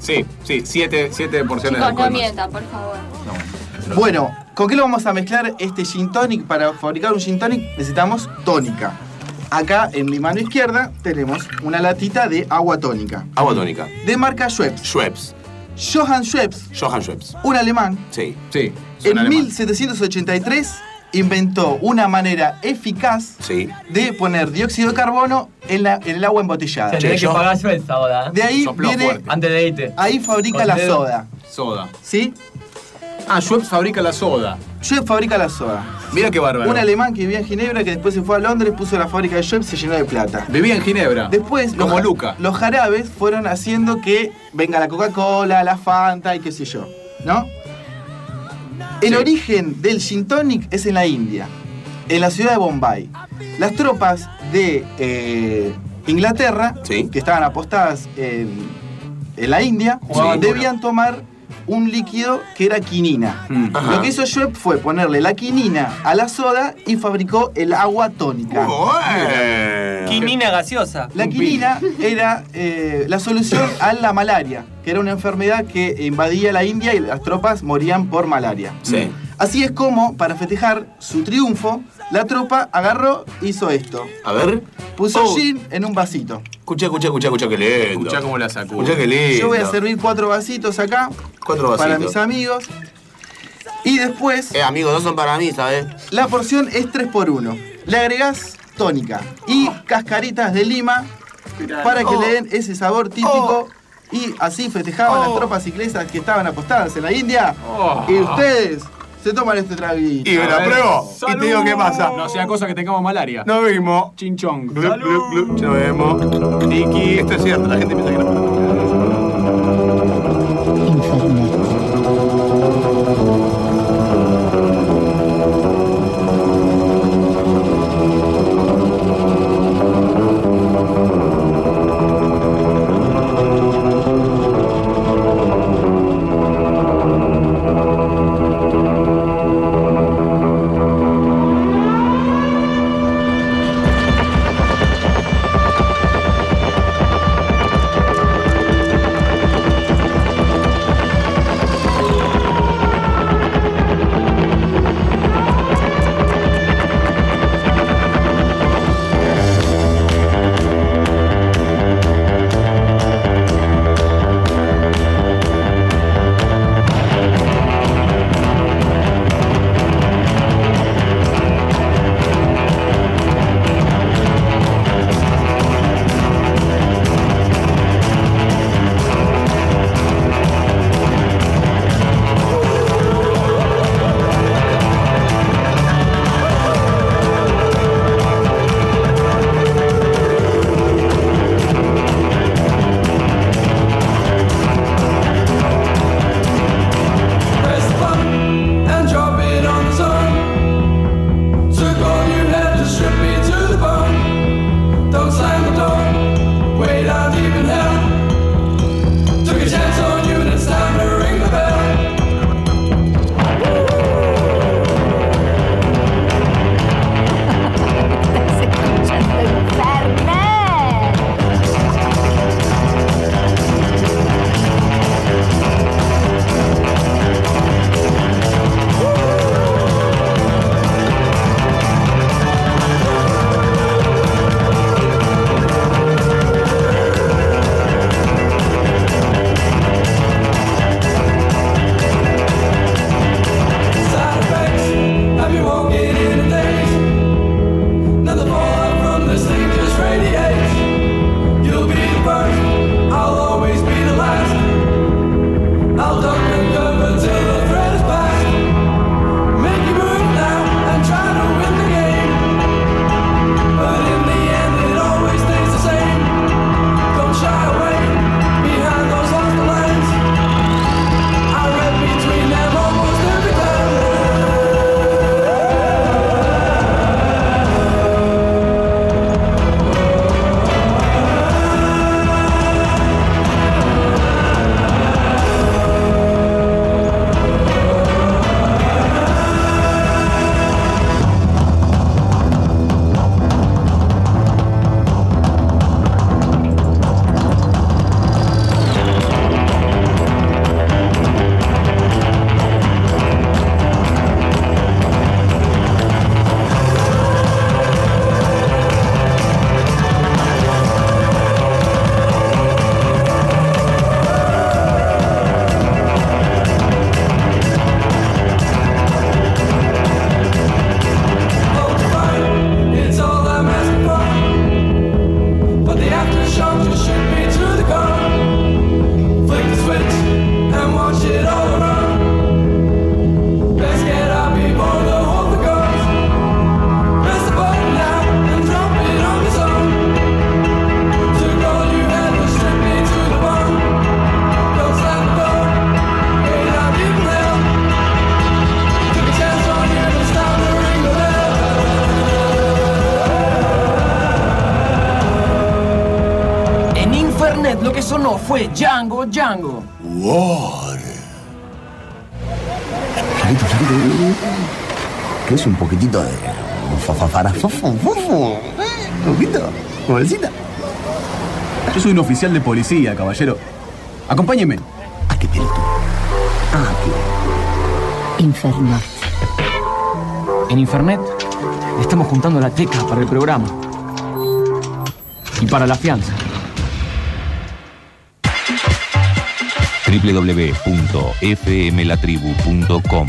[SPEAKER 4] Sí, sí, siete, siete porciones de
[SPEAKER 11] Chicos, no
[SPEAKER 4] alcohol. más.
[SPEAKER 11] mientan, por favor.
[SPEAKER 23] Bueno, ¿con qué lo vamos a mezclar este gin tonic? Para fabricar un gin tonic necesitamos tónica. Acá en mi mano izquierda tenemos una latita de agua tónica.
[SPEAKER 3] Agua tónica.
[SPEAKER 23] De marca Schweppes.
[SPEAKER 3] Schweppes.
[SPEAKER 23] Johann Schweppes,
[SPEAKER 3] Johann Schweppes.
[SPEAKER 23] un alemán,
[SPEAKER 3] Sí.
[SPEAKER 4] Sí.
[SPEAKER 23] en
[SPEAKER 4] suena alemán.
[SPEAKER 23] 1783 inventó una manera eficaz
[SPEAKER 3] Sí.
[SPEAKER 23] de poner dióxido de carbono en, la- en el agua embotellada.
[SPEAKER 1] Se tenés que pagar suelta ahora.
[SPEAKER 23] De ahí
[SPEAKER 4] Sopló
[SPEAKER 23] viene,
[SPEAKER 4] fuerte.
[SPEAKER 1] Antes de irte.
[SPEAKER 23] ahí fabrica
[SPEAKER 1] Con
[SPEAKER 23] la
[SPEAKER 1] dedo.
[SPEAKER 23] soda.
[SPEAKER 4] Soda.
[SPEAKER 23] ¿Sí?
[SPEAKER 4] Ah, Schweppes fabrica la soda.
[SPEAKER 23] Schweppes fabrica la soda.
[SPEAKER 4] Mira qué bárbaro.
[SPEAKER 23] Un alemán que vivía en Ginebra que después se fue a Londres, puso la fábrica de Schweppes y se llenó de plata.
[SPEAKER 4] Vivía en Ginebra.
[SPEAKER 23] Después,
[SPEAKER 4] Como
[SPEAKER 23] los,
[SPEAKER 4] Luca.
[SPEAKER 23] los jarabes fueron haciendo que venga la Coca-Cola, la Fanta y qué sé yo, ¿no? El
[SPEAKER 4] Sí.
[SPEAKER 23] origen del gin tonic es en la India, en la ciudad de Bombay. Las tropas de eh, Inglaterra,
[SPEAKER 3] Sí.
[SPEAKER 23] que estaban apostadas en, en la India, debían tomar un líquido que era quinina.
[SPEAKER 20] Ajá.
[SPEAKER 23] Lo que hizo Schweppes fue ponerle la quinina a la soda y fabricó el agua tónica.
[SPEAKER 1] Quinina gaseosa.
[SPEAKER 23] La quinina era eh, la solución a la malaria, que era una enfermedad que invadía la India y las tropas morían por malaria.
[SPEAKER 20] Sí.
[SPEAKER 23] Así es como, para festejar su triunfo, la tropa agarró, hizo esto.
[SPEAKER 20] A ver.
[SPEAKER 23] Puso
[SPEAKER 20] Oh.
[SPEAKER 23] gin en un vasito.
[SPEAKER 20] Escucha, escucha, escucha, escucha, qué lindo.
[SPEAKER 4] Escuchá cómo la sacó.
[SPEAKER 20] Escucha, qué lindo.
[SPEAKER 23] Yo voy a servir cuatro vasitos acá.
[SPEAKER 20] Cuatro
[SPEAKER 23] Para
[SPEAKER 20] vasitos.
[SPEAKER 23] mis amigos. Y después.
[SPEAKER 20] Eh, amigos, no son para mí, ¿sabes?
[SPEAKER 23] La porción es 3 por 1 Le agregás tónica y cascaritas de lima para que
[SPEAKER 20] Oh.
[SPEAKER 23] le den ese sabor típico. Y así festejaban
[SPEAKER 20] Oh.
[SPEAKER 23] las tropas inglesas que estaban apostadas en la India.
[SPEAKER 4] Oh.
[SPEAKER 23] Y ustedes se toman este traguito.
[SPEAKER 20] Y me la pruebo. Y te digo qué pasa.
[SPEAKER 4] No sea cosa que tengamos malaria.
[SPEAKER 20] Nos vimos. Glup. Nos vemos. Tiki. Esto es cierto, la gente piensa que no.
[SPEAKER 6] Fue Django Django.
[SPEAKER 20] War.
[SPEAKER 3] ¿Qué es un poquitito de. ¿Un poquito? ¿Bolsita?
[SPEAKER 4] Yo soy un oficial de policía, caballero. Acompáñeme.
[SPEAKER 9] Infernet.
[SPEAKER 6] En Infernet estamos juntando la teca para el programa. Y para la fianza.
[SPEAKER 24] www.fmlatribu.com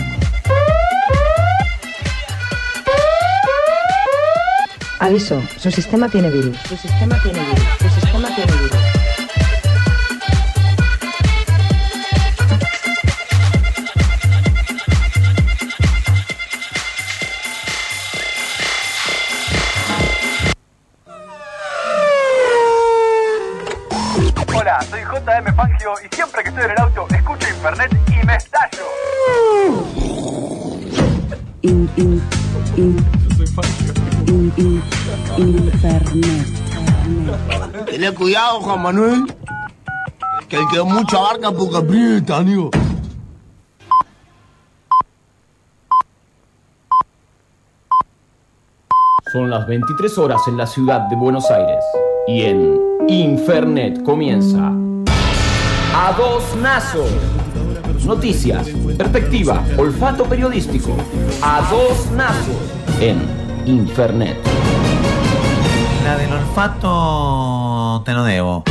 [SPEAKER 25] Aviso, su sistema tiene virus. Su sistema tiene virus. Su sistema tiene virus.
[SPEAKER 3] Cuidado, Juan Manuel. Que el que mucho abarca poco aprieta, amigo.
[SPEAKER 6] Son las 23 horas en la ciudad de Buenos Aires. Y en Infernet comienza. A dos nazos. Noticias, perspectiva, olfato periodístico. A dos nazos. En Infernet.
[SPEAKER 26] La del olfato te lo debo.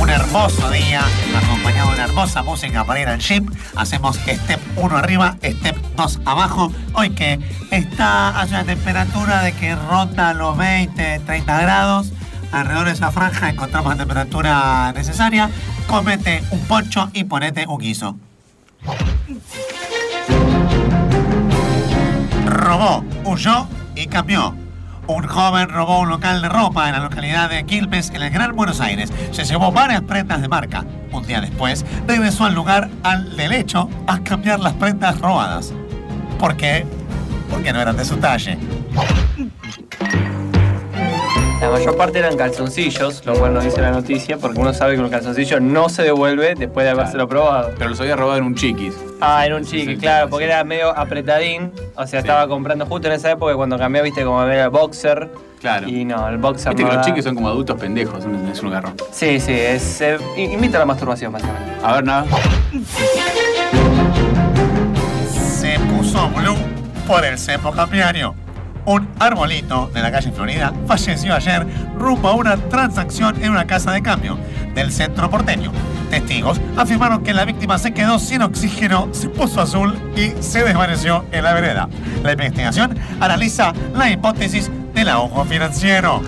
[SPEAKER 26] Un hermoso día, acompañado de una hermosa música para ir al gym. Hacemos step 1 arriba, step 2 abajo. Hoy que está hace una temperatura de que ronda los 20, 30 grados. Alrededor de esa franja encontramos la temperatura necesaria. Comete un poncho y ponete un guiso. robó, huyó y cambió. Un joven robó un local de ropa en la localidad de Quilmes, en el Gran Buenos Aires. Se llevó varias prendas de marca. Un día después, regresó al lugar al del hecho a cambiar las prendas robadas. ¿Por qué? Porque no eran de su talle.
[SPEAKER 1] La mayor parte eran calzoncillos, lo cual no dice la noticia, porque uno sabe que un calzoncillo no se devuelve después de habérselo probado.
[SPEAKER 4] Pero los había robado en un chiquis.
[SPEAKER 1] Ah, en un chiqui, claro, porque era medio apretadín. O sea, estaba comprando justo en esa época cuando cambió, viste, como era el boxer.
[SPEAKER 4] Claro.
[SPEAKER 1] Y no, el boxer
[SPEAKER 4] Viste
[SPEAKER 1] no
[SPEAKER 4] que los chiquis son como adultos pendejos, es un garrón.
[SPEAKER 1] Sí, sí, es, eh, i- imita la masturbación, básicamente.
[SPEAKER 4] A ver, nada.
[SPEAKER 26] Se puso blue por el cepo cambiario. Un arbolito de la calle Florida falleció ayer rumbo a una transacción en una casa de cambio del centro porteño. Testigos afirmaron que la víctima se quedó sin oxígeno, se puso azul y se desvaneció en la vereda. La investigación analiza la hipótesis del ahogo financiero.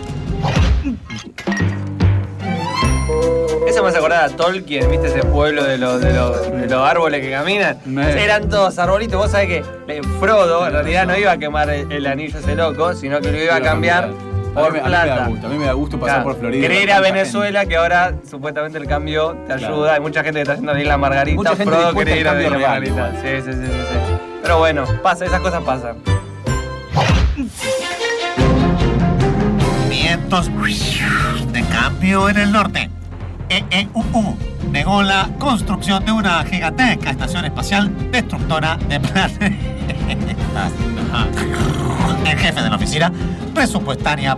[SPEAKER 1] Eso me hace acordar a Tolkien, ¿viste ese pueblo de los, de los, de los árboles que caminan? Eran todos arbolitos. Vos sabés que eh, Frodo en realidad no iba a quemar el, el anillo ese loco, sino que lo iba a cambiar por
[SPEAKER 4] A mí me- a mí me
[SPEAKER 1] plata.
[SPEAKER 4] da gusto, a mí me da gusto pasar por Florida.
[SPEAKER 1] Quería ir a Venezuela, que ahora supuestamente el cambio te ayuda. Hay mucha gente que está haciendo la isla Margarita.
[SPEAKER 4] Mucha gente
[SPEAKER 1] Frodo quería ir a la isla Margarita. sí, sí, sí, sí. Pero bueno, pasa, esas cosas pasan.
[SPEAKER 26] Vientos de cambio en el norte. EEUU negó la construcción de una gigantesca estación espacial destructora de planetas. El jefe de la oficina presupuestaria.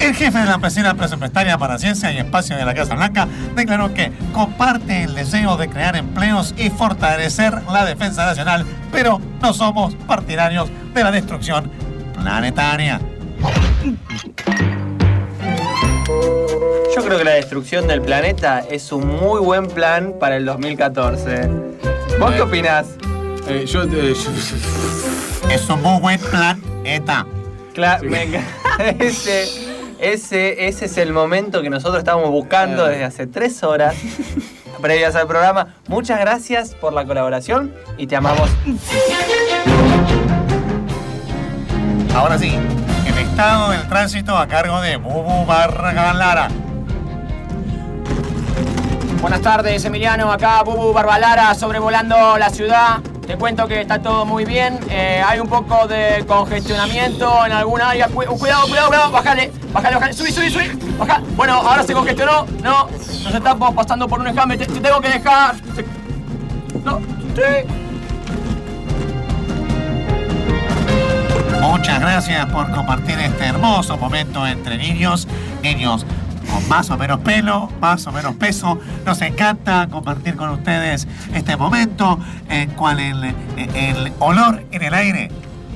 [SPEAKER 26] El jefe de la oficina presupuestaria para ciencia y espacio de la Casa Blanca declaró que comparte el deseo de crear empleos y fortalecer la defensa nacional, pero no somos partidarios de la destrucción planetaria.
[SPEAKER 1] Yo creo que la destrucción del planeta es un muy buen plan para el 2014. ¿Vos qué opinás?
[SPEAKER 4] Eh, yo,
[SPEAKER 26] Es un muy buen plan, ETA.
[SPEAKER 1] Claro, venga. Ese, ese, ese es el momento que nosotros estábamos buscando desde hace tres horas previas al programa. Muchas gracias por la colaboración y te amamos.
[SPEAKER 26] Ahora sí, estado del tránsito a cargo de Bubu Bargalara.
[SPEAKER 27] Buenas tardes, Emiliano. Acá Bubu Barbalara sobrevolando la ciudad.
[SPEAKER 28] te cuento que está todo muy bien. Eh, hay un poco de congestionamiento en alguna área. Cu- cuidado, cuidado, cuidado. Bájale, bájale, bájale. Subí, subí, subí. Baja. Bueno, ahora se congestionó. No, nos estamos pasando por un enjambre. Te, te tengo que dejar. No, sí.
[SPEAKER 26] Muchas gracias por compartir este hermoso momento entre niños, niños con más o menos pelo, más o menos peso. Nos encanta compartir con ustedes este momento en cual el, el olor en el aire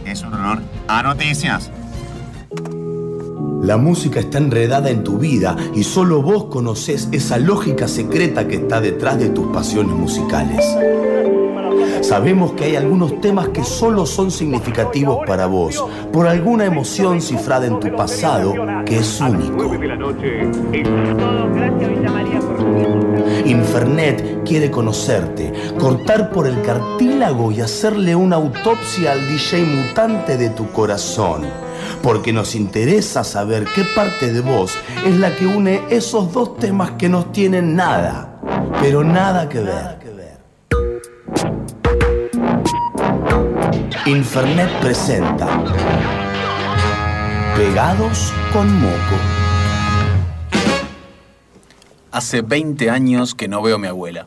[SPEAKER 26] es un olor a noticias.
[SPEAKER 3] La música está enredada en tu vida y solo vos conoces esa lógica secreta que está detrás de tus pasiones musicales. Sabemos que hay algunos temas que solo son significativos para vos, por alguna emoción cifrada en tu pasado que es único. Infernet quiere conocerte, cortar por el cartílago y hacerle una autopsia al DJ mutante de tu corazón. Porque nos interesa saber qué parte de vos es la que une esos dos temas que no tienen nada, pero nada que ver. Infernet presenta Pegados con Moco.
[SPEAKER 4] Hace 20 años que no veo a mi abuela.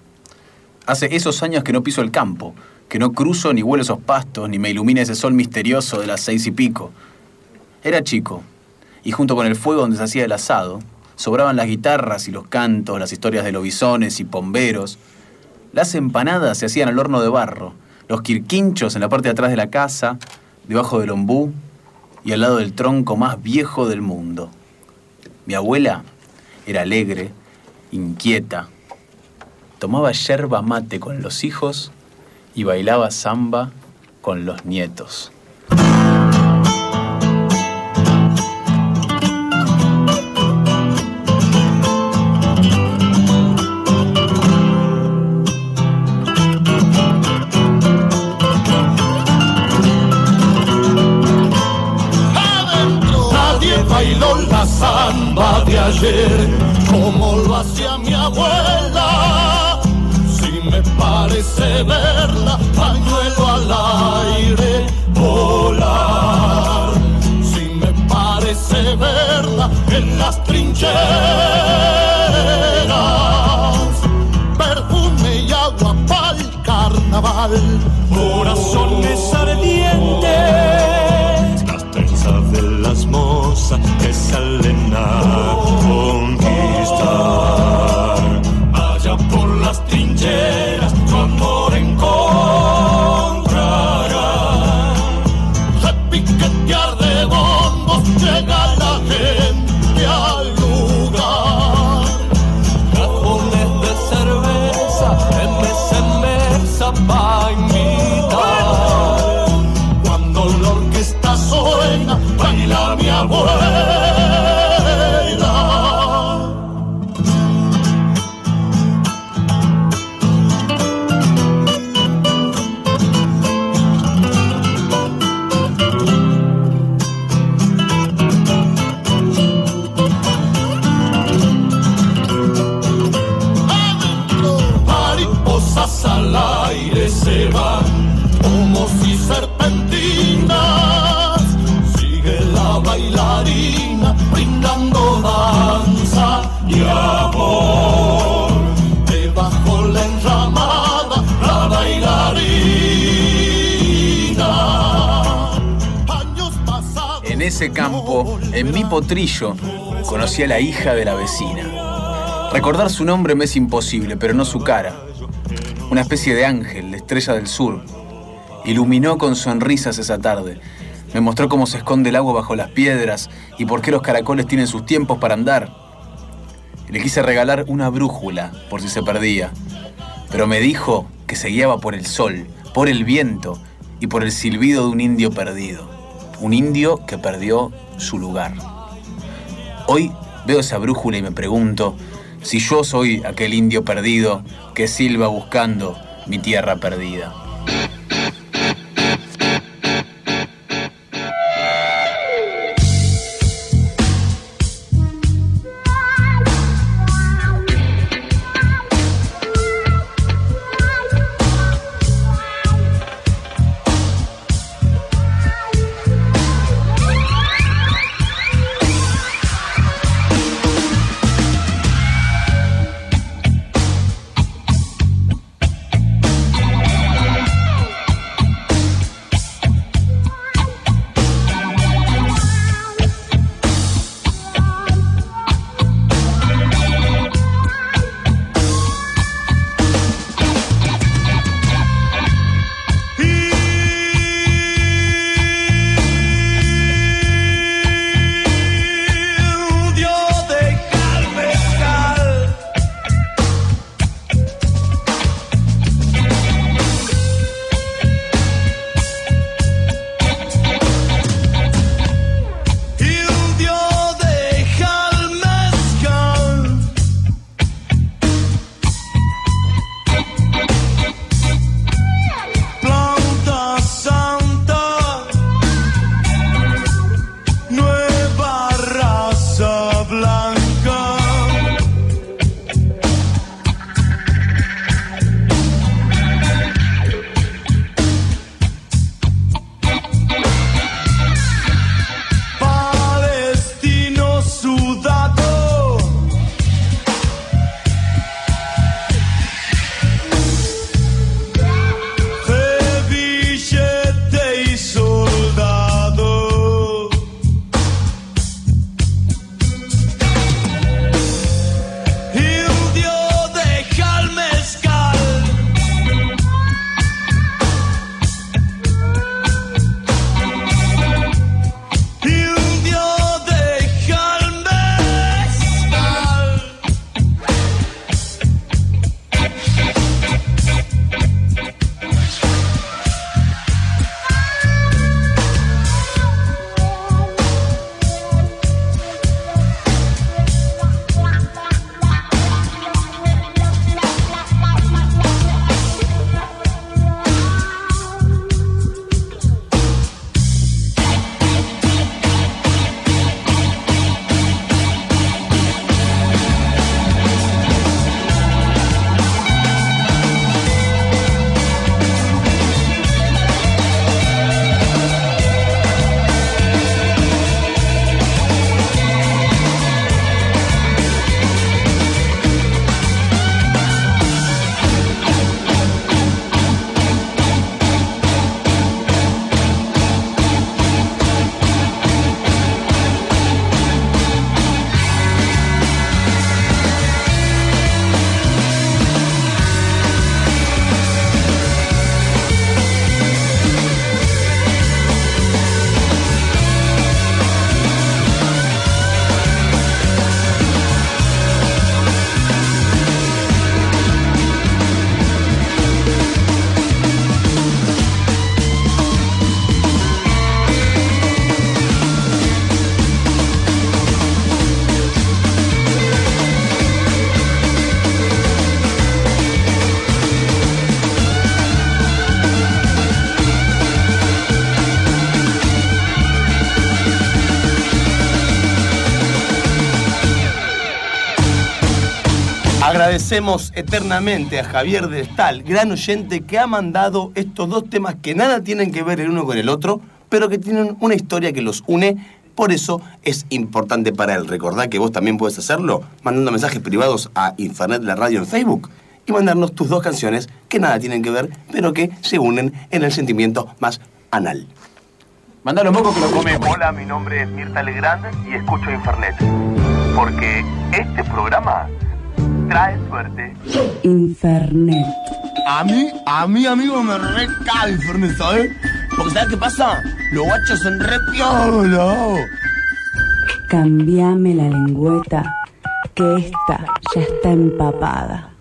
[SPEAKER 4] Hace esos años que no piso el campo, que no cruzo ni vuelo esos pastos, ni me ilumina ese sol misterioso de las seis y pico. Era chico, y junto con el fuego donde se hacía el asado, sobraban las guitarras y los cantos, las historias de lobisones y pomberos. Las empanadas se hacían al horno de barro, los quirquinchos en la parte de atrás de la casa, debajo del ombú y al lado del tronco más viejo del mundo. Mi abuela era alegre, inquieta. Tomaba yerba mate con los hijos y bailaba samba con los nietos.
[SPEAKER 10] Samba de ayer como lo hacía mi abuela. Si me parece verla, pañuelo al aire volar. Si me parece verla en las trincheras, perfume y agua pa'l carnaval. Corazones ardientes las trenzas de las mozas que salen a
[SPEAKER 4] ese campo, en mi potrillo, conocí a la hija de la vecina. Recordar su nombre me es imposible, pero no su cara. Una especie de ángel, de estrella del sur. Iluminó con sonrisas esa tarde. Me mostró cómo se esconde el agua bajo las piedras y por qué los caracoles tienen sus tiempos para andar. Le quise regalar una brújula por si se perdía, pero me dijo que se guiaba por el sol, por el viento y por el silbido de un indio perdido. Un indio que perdió su lugar. Hoy veo esa brújula y me pregunto si yo soy aquel indio perdido que silba buscando mi tierra perdida.
[SPEAKER 3] Agradecemos eternamente a Javier de Estal, gran oyente que ha mandado estos dos temas que nada tienen que ver el uno con el otro, pero que tienen una historia que los une. Por eso es importante para él. Recordá que vos también puedes hacerlo mandando mensajes privados a Infernet la radio en Facebook y mandarnos tus dos canciones que nada tienen que ver, pero que se unen en el sentimiento más anal.
[SPEAKER 4] Mándalo moco que lo comemos.
[SPEAKER 3] Hola, mi nombre es Mirta Legrand y escucho Infernet. Porque este programa trae suerte.
[SPEAKER 29] Infernet.
[SPEAKER 30] A mí, a mí, amigo, me re cae Infernet, ¿sabes? Porque ¿sabes qué pasa? Los guachos son re piola.
[SPEAKER 29] Cambiame la lengüeta, que esta ya está empapada.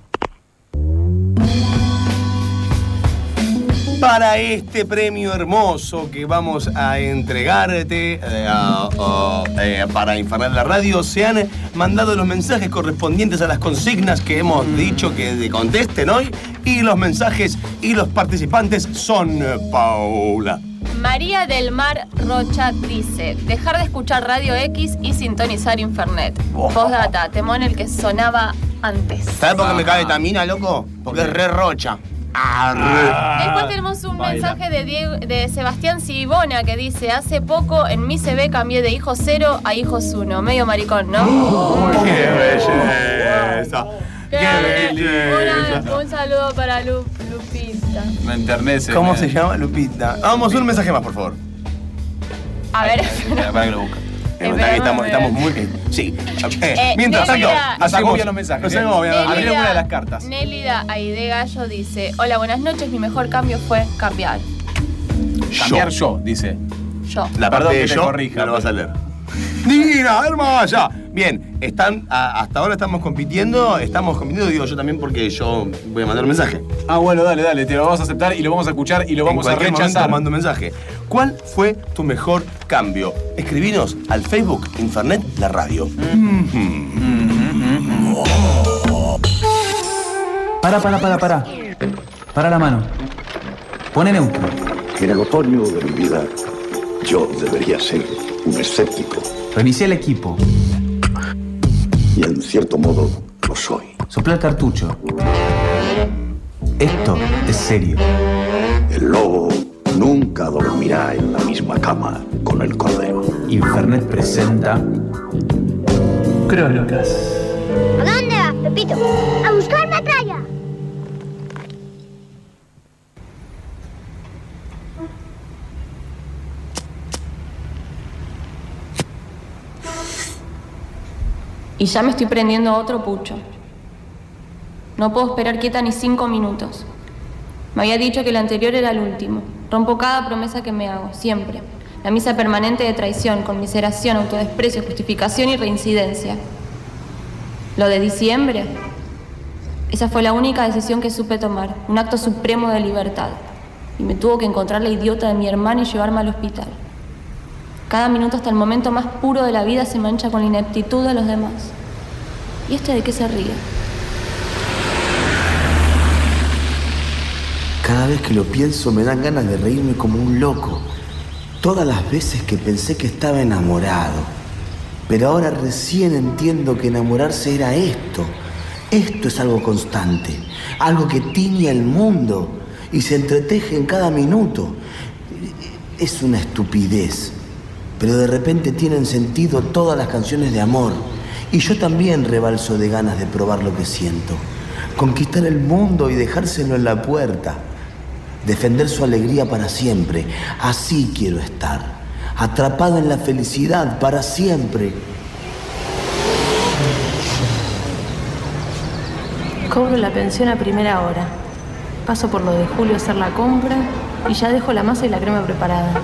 [SPEAKER 3] Para este premio hermoso que vamos a entregarte eh, eh, para Infernet la Radio, se han mandado los mensajes correspondientes a las consignas que hemos dicho que contesten hoy. Y los mensajes y los participantes son eh, Paula.
[SPEAKER 11] María del Mar Rocha dice, dejar de escuchar Radio X y sintonizar Infernet.
[SPEAKER 3] Oh.
[SPEAKER 11] Postdata, temón el que sonaba antes.
[SPEAKER 30] ¿Sabes por qué me cae Tamina, loco? Porque es re rocha.
[SPEAKER 11] Después tenemos un mensaje de, Diego- de Sebastián Sibona que dice, hace poco en mi CV cambié de hijos cero a hijos uno. Medio maricón, ¿no?
[SPEAKER 3] ¡Qué belleza! ¡Qué belleza!
[SPEAKER 11] Una- un saludo para Lu- Lupita.
[SPEAKER 4] Me enternece.
[SPEAKER 3] ¿Cómo
[SPEAKER 4] me-
[SPEAKER 3] se llama Lupita? Vamos, un mensaje más, por favor.
[SPEAKER 11] A ver,
[SPEAKER 4] para que lo busque.
[SPEAKER 3] Eh, estamos, estamos muy. eh, sí. Eh,
[SPEAKER 11] Eh,
[SPEAKER 3] mientras tanto,
[SPEAKER 11] Nélida-
[SPEAKER 4] Nos
[SPEAKER 3] hacemos
[SPEAKER 4] agobian los mensajes.
[SPEAKER 3] Nos
[SPEAKER 4] una de las cartas.
[SPEAKER 11] Nélida Aide Gallo dice, hola, buenas noches, mi mejor cambio fue cambiar.
[SPEAKER 4] Cambiar yo, dice.
[SPEAKER 11] Yo.
[SPEAKER 3] La
[SPEAKER 4] Perdón
[SPEAKER 3] parte
[SPEAKER 4] que
[SPEAKER 3] de
[SPEAKER 4] te
[SPEAKER 3] yo
[SPEAKER 4] corrija,
[SPEAKER 3] no lo vas a leer. Nina, hermosa. Bien, están, a- hasta ahora estamos compitiendo, estamos compitiendo, digo yo también porque yo voy a mandar un mensaje.
[SPEAKER 4] Ah, bueno, dale, dale. Te lo vamos a aceptar y lo vamos a escuchar y lo vamos
[SPEAKER 3] en
[SPEAKER 4] a rechazar.
[SPEAKER 3] mando un mensaje. ¿Cuál fue tu mejor cambio? Escribinos al Facebook Infernet La Radio.
[SPEAKER 7] Para, para, para, para. Para la mano. Pone neutro.
[SPEAKER 14] En el otoño de mi vida, yo debería ser un escéptico.
[SPEAKER 7] Reinicia el equipo.
[SPEAKER 14] Y en cierto modo lo soy.
[SPEAKER 7] Sopla el cartucho. Esto es serio.
[SPEAKER 14] El lobo nunca dormirá en la misma cama con el cordero.
[SPEAKER 7] Infernet presenta
[SPEAKER 4] Crónicas.
[SPEAKER 17] ¿A dónde vas, Pepito? A buscar
[SPEAKER 11] Y ya me estoy prendiendo a otro pucho. No puedo esperar quieta ni cinco minutos. Me había dicho que el anterior era el último. Rompo cada promesa que me hago, siempre. La misa permanente de traición, conmiseración, autodesprecio, justificación y reincidencia. Lo de diciembre, esa fue la única decisión que supe tomar, un acto supremo de libertad. Y me tuvo que encontrar la idiota de mi hermana y llevarme al hospital. Cada minuto hasta el momento más puro de la vida se mancha con la ineptitud de los demás. ¿Y este de qué se ríe?
[SPEAKER 31] Cada vez que lo pienso me dan ganas de reírme como un loco. Todas las veces que pensé que estaba enamorado. Pero ahora recién entiendo que enamorarse era esto. Esto es algo constante, algo que tiñe el mundo y se entreteje en cada minuto. Es una estupidez, pero de repente tienen sentido todas las canciones de amor. Y yo también rebalso de ganas de probar lo que siento. Conquistar el mundo y dejárselo en la puerta. Defender su alegría para siempre. Así quiero estar. Atrapado en la felicidad para siempre.
[SPEAKER 32] Cobro la pensión a primera hora. Paso por lo de Julio a hacer la compra y ya dejo la masa y la crema preparada.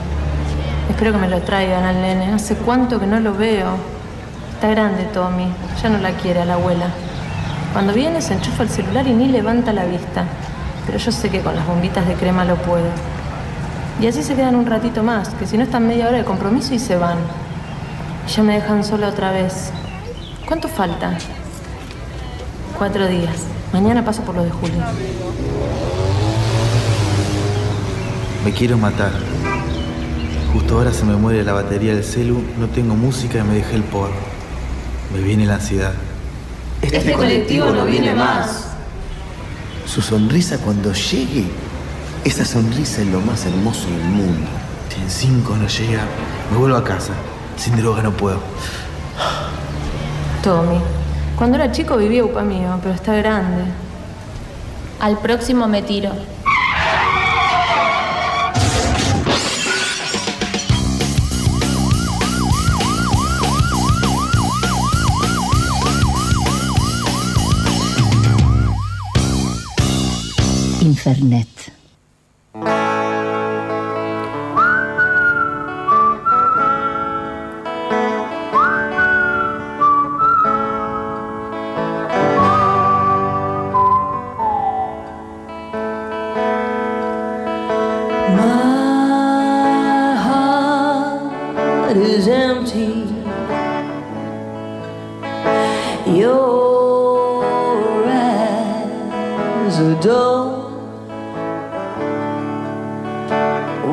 [SPEAKER 32] Espero que me lo traigan al nene. Hace cuánto que no lo veo. Está grande Tommy. Ya no la quiere a la abuela. Cuando viene se enchufa el celular y ni levanta la vista. Pero yo sé que con las bombitas de crema lo puedo. Y así se quedan un ratito más, que si no están media hora de compromiso y se van. Y ya me dejan sola otra vez. ¿Cuánto falta? Cuatro días. Mañana paso por lo de Julio.
[SPEAKER 33] Me quiero matar. Justo ahora se me muere la batería del celu, no tengo música y me dejé el porro. Me viene la ansiedad.
[SPEAKER 11] Este colectivo no viene más.
[SPEAKER 31] Su sonrisa cuando llegue, esa sonrisa es lo más hermoso del mundo.
[SPEAKER 33] Si en cinco no llega, me vuelvo a casa. Sin droga no puedo.
[SPEAKER 32] Tommy. Cuando era chico vivía upa mío, pero está grande.
[SPEAKER 11] Al próximo me tiro.
[SPEAKER 9] Infernet.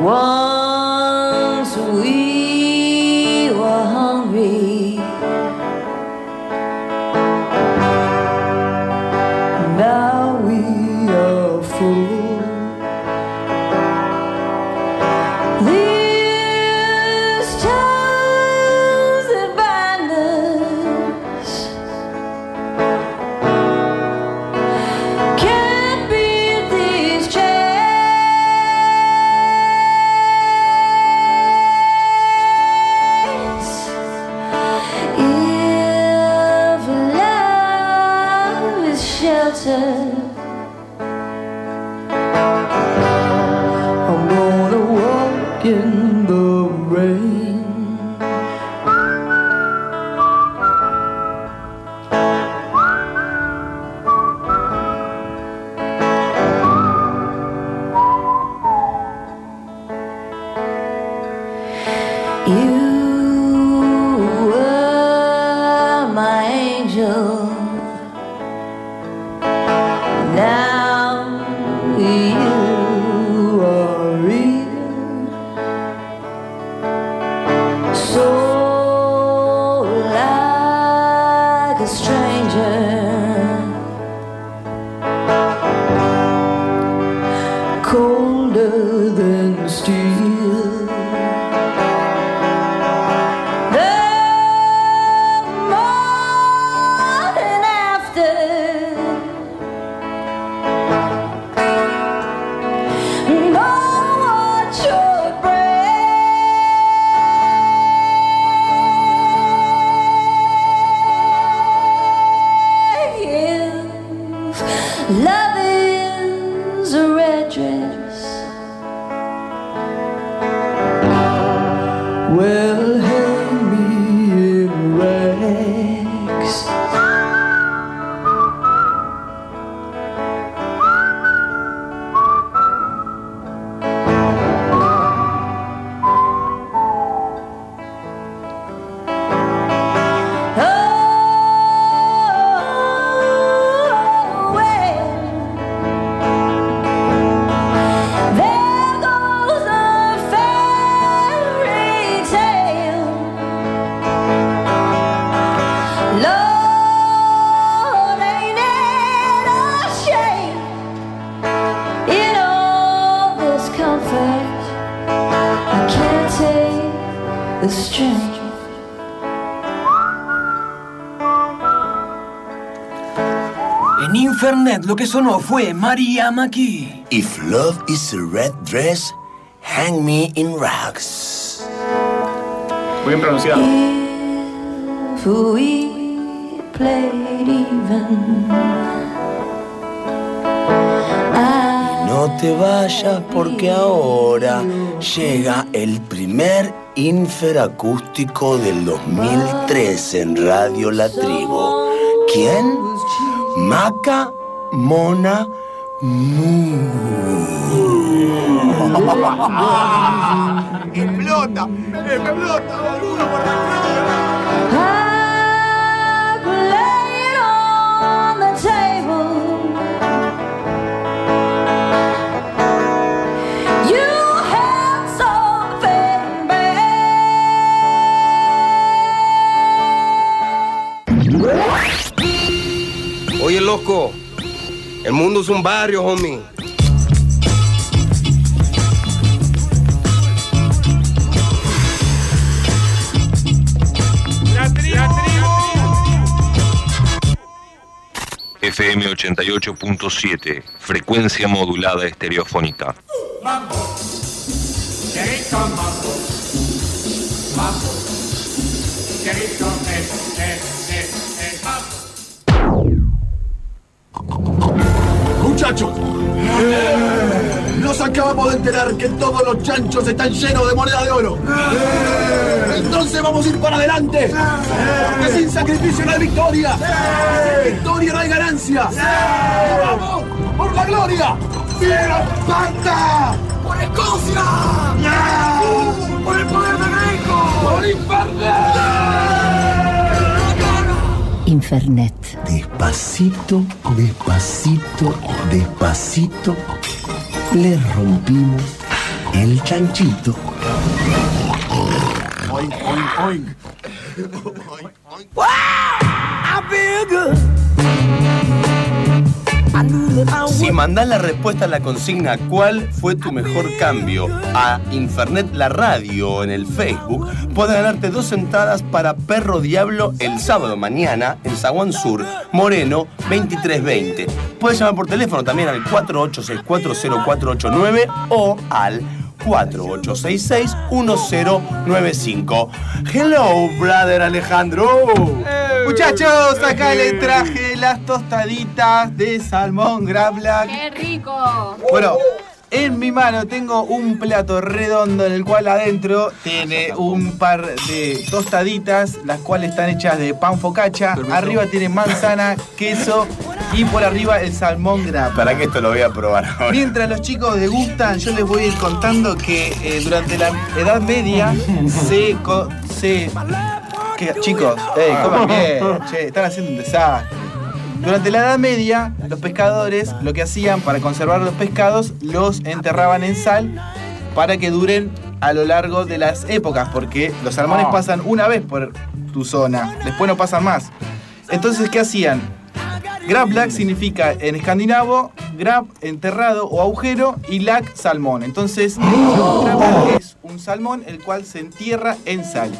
[SPEAKER 30] Once we
[SPEAKER 3] lo que sonó fue María Maki. If love is a red dress, hang me in rags.
[SPEAKER 4] Muy bien pronunciado.
[SPEAKER 30] If we played even,
[SPEAKER 3] No te vayas porque ahora llega el primer Infer acústico del 2003 en Radio La Tribu. ¿Quién? Maca Mona
[SPEAKER 34] ¡Explota! ¡Explota, boludo! por la
[SPEAKER 30] I lay it on the table. You had something
[SPEAKER 35] Oye, loco, el mundo es un barrio, homie.
[SPEAKER 36] FM 88.7, frecuencia modulada estereofónica.
[SPEAKER 34] Mambo.
[SPEAKER 37] Muchachos, nos acabamos de enterar que todos los chanchos están llenos de moneda de oro. Entonces vamos a ir para adelante. Porque sin sacrificio no hay victoria. Sin victoria no hay ganancia. ¡Vamos! ¡Por la gloria! ¡Viva Panta! ¡Por Escocia! ¡Por el poder de México! ¡Por Infernet!
[SPEAKER 9] Infernet.
[SPEAKER 3] Despacito, despacito, despacito, le rompimos el chanchito.
[SPEAKER 37] Oink, oink, oink.
[SPEAKER 3] Si mandás la respuesta a la consigna ¿Cuál fue tu mejor cambio? a Infernet la radio en el Facebook, podés ganarte dos entradas para Perro Diablo el sábado mañana en Zaguán Sur, Moreno 2320. Puedes llamar por teléfono también al 48640489 o al 4866-1095. Hello, brother Alejandro.
[SPEAKER 23] Muchachos, acá les traje las tostaditas de salmón Grablack.
[SPEAKER 11] ¡Qué rico!
[SPEAKER 23] Bueno, en mi mano tengo un plato redondo en el cual adentro tiene un par de tostaditas, las cuales están hechas de pan focaccia. Arriba tiene manzana, queso y por arriba el salmón Grablack.
[SPEAKER 3] Para que esto lo voy a probar ahora.
[SPEAKER 23] Mientras los chicos degustan, yo les voy a ir contando que eh, durante la Edad Media se... se que, chicos, ey, coman bien, che, están haciendo un desastre. Durante la Edad Media, los pescadores lo que hacían para conservar los pescados, los enterraban en sal para que duren a lo largo de las épocas, porque los salmones
[SPEAKER 4] Ah.
[SPEAKER 23] pasan una vez por tu zona, después no pasan más. Entonces, ¿qué hacían? Grab lag significa en escandinavo grab enterrado o agujero y lag salmón. Entonces, grab lag es un salmón el cual se entierra en sal.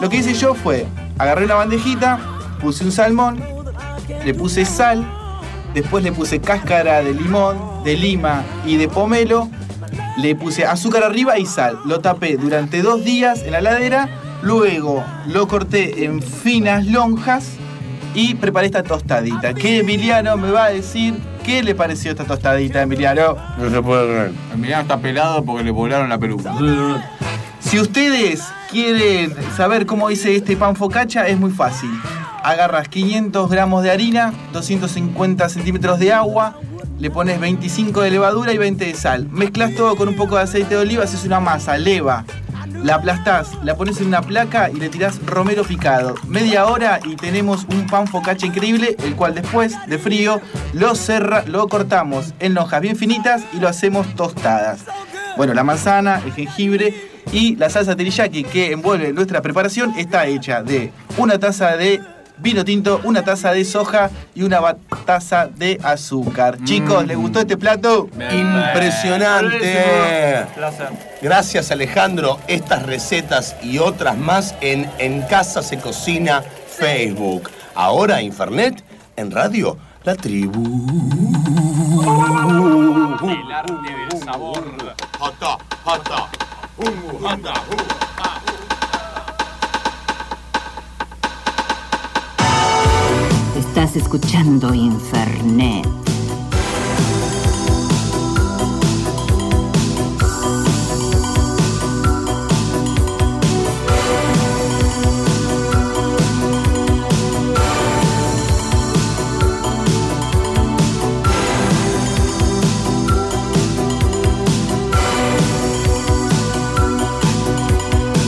[SPEAKER 23] Lo que hice yo fue agarré una bandejita, puse un salmón, le puse sal, después le puse cáscara de limón, de lima y de pomelo, le puse azúcar arriba y sal. Lo tapé durante dos días en la ladera, luego lo corté en finas lonjas y preparé esta tostadita. Que Emiliano me va a decir qué le pareció esta tostadita, Emiliano.
[SPEAKER 4] No se puede creer. Emiliano está pelado porque le volaron la peluca.
[SPEAKER 23] Si ustedes quieren saber cómo hice este pan focaccia, es muy fácil. Agarras 500 gramos de harina, 250 centímetros de agua, le pones 25 de levadura y 20 de sal. Mezclas todo con un poco de aceite de oliva, haces una masa, leva. La aplastás, la pones en una placa y le tirás romero picado. Media hora y tenemos un pan focaccia increíble, el cual después de frío lo, cerra, lo cortamos en lonjas bien finitas y lo hacemos tostadas. Bueno, la manzana, el jengibre y la salsa teriyaki que envuelve nuestra preparación está hecha de una taza de vino tinto, una taza de soja y una taza de azúcar. Chicos, ¿les gustó este plato?
[SPEAKER 3] Impresionante. Gracias Alejandro. Estas recetas y otras más en En Casa se Cocina Facebook. Ahora Infernet, en radio, la tribu.
[SPEAKER 4] El arte del sabor.
[SPEAKER 3] Jata, jata. Uh, jata, uh.
[SPEAKER 9] Estás escuchando Infernet.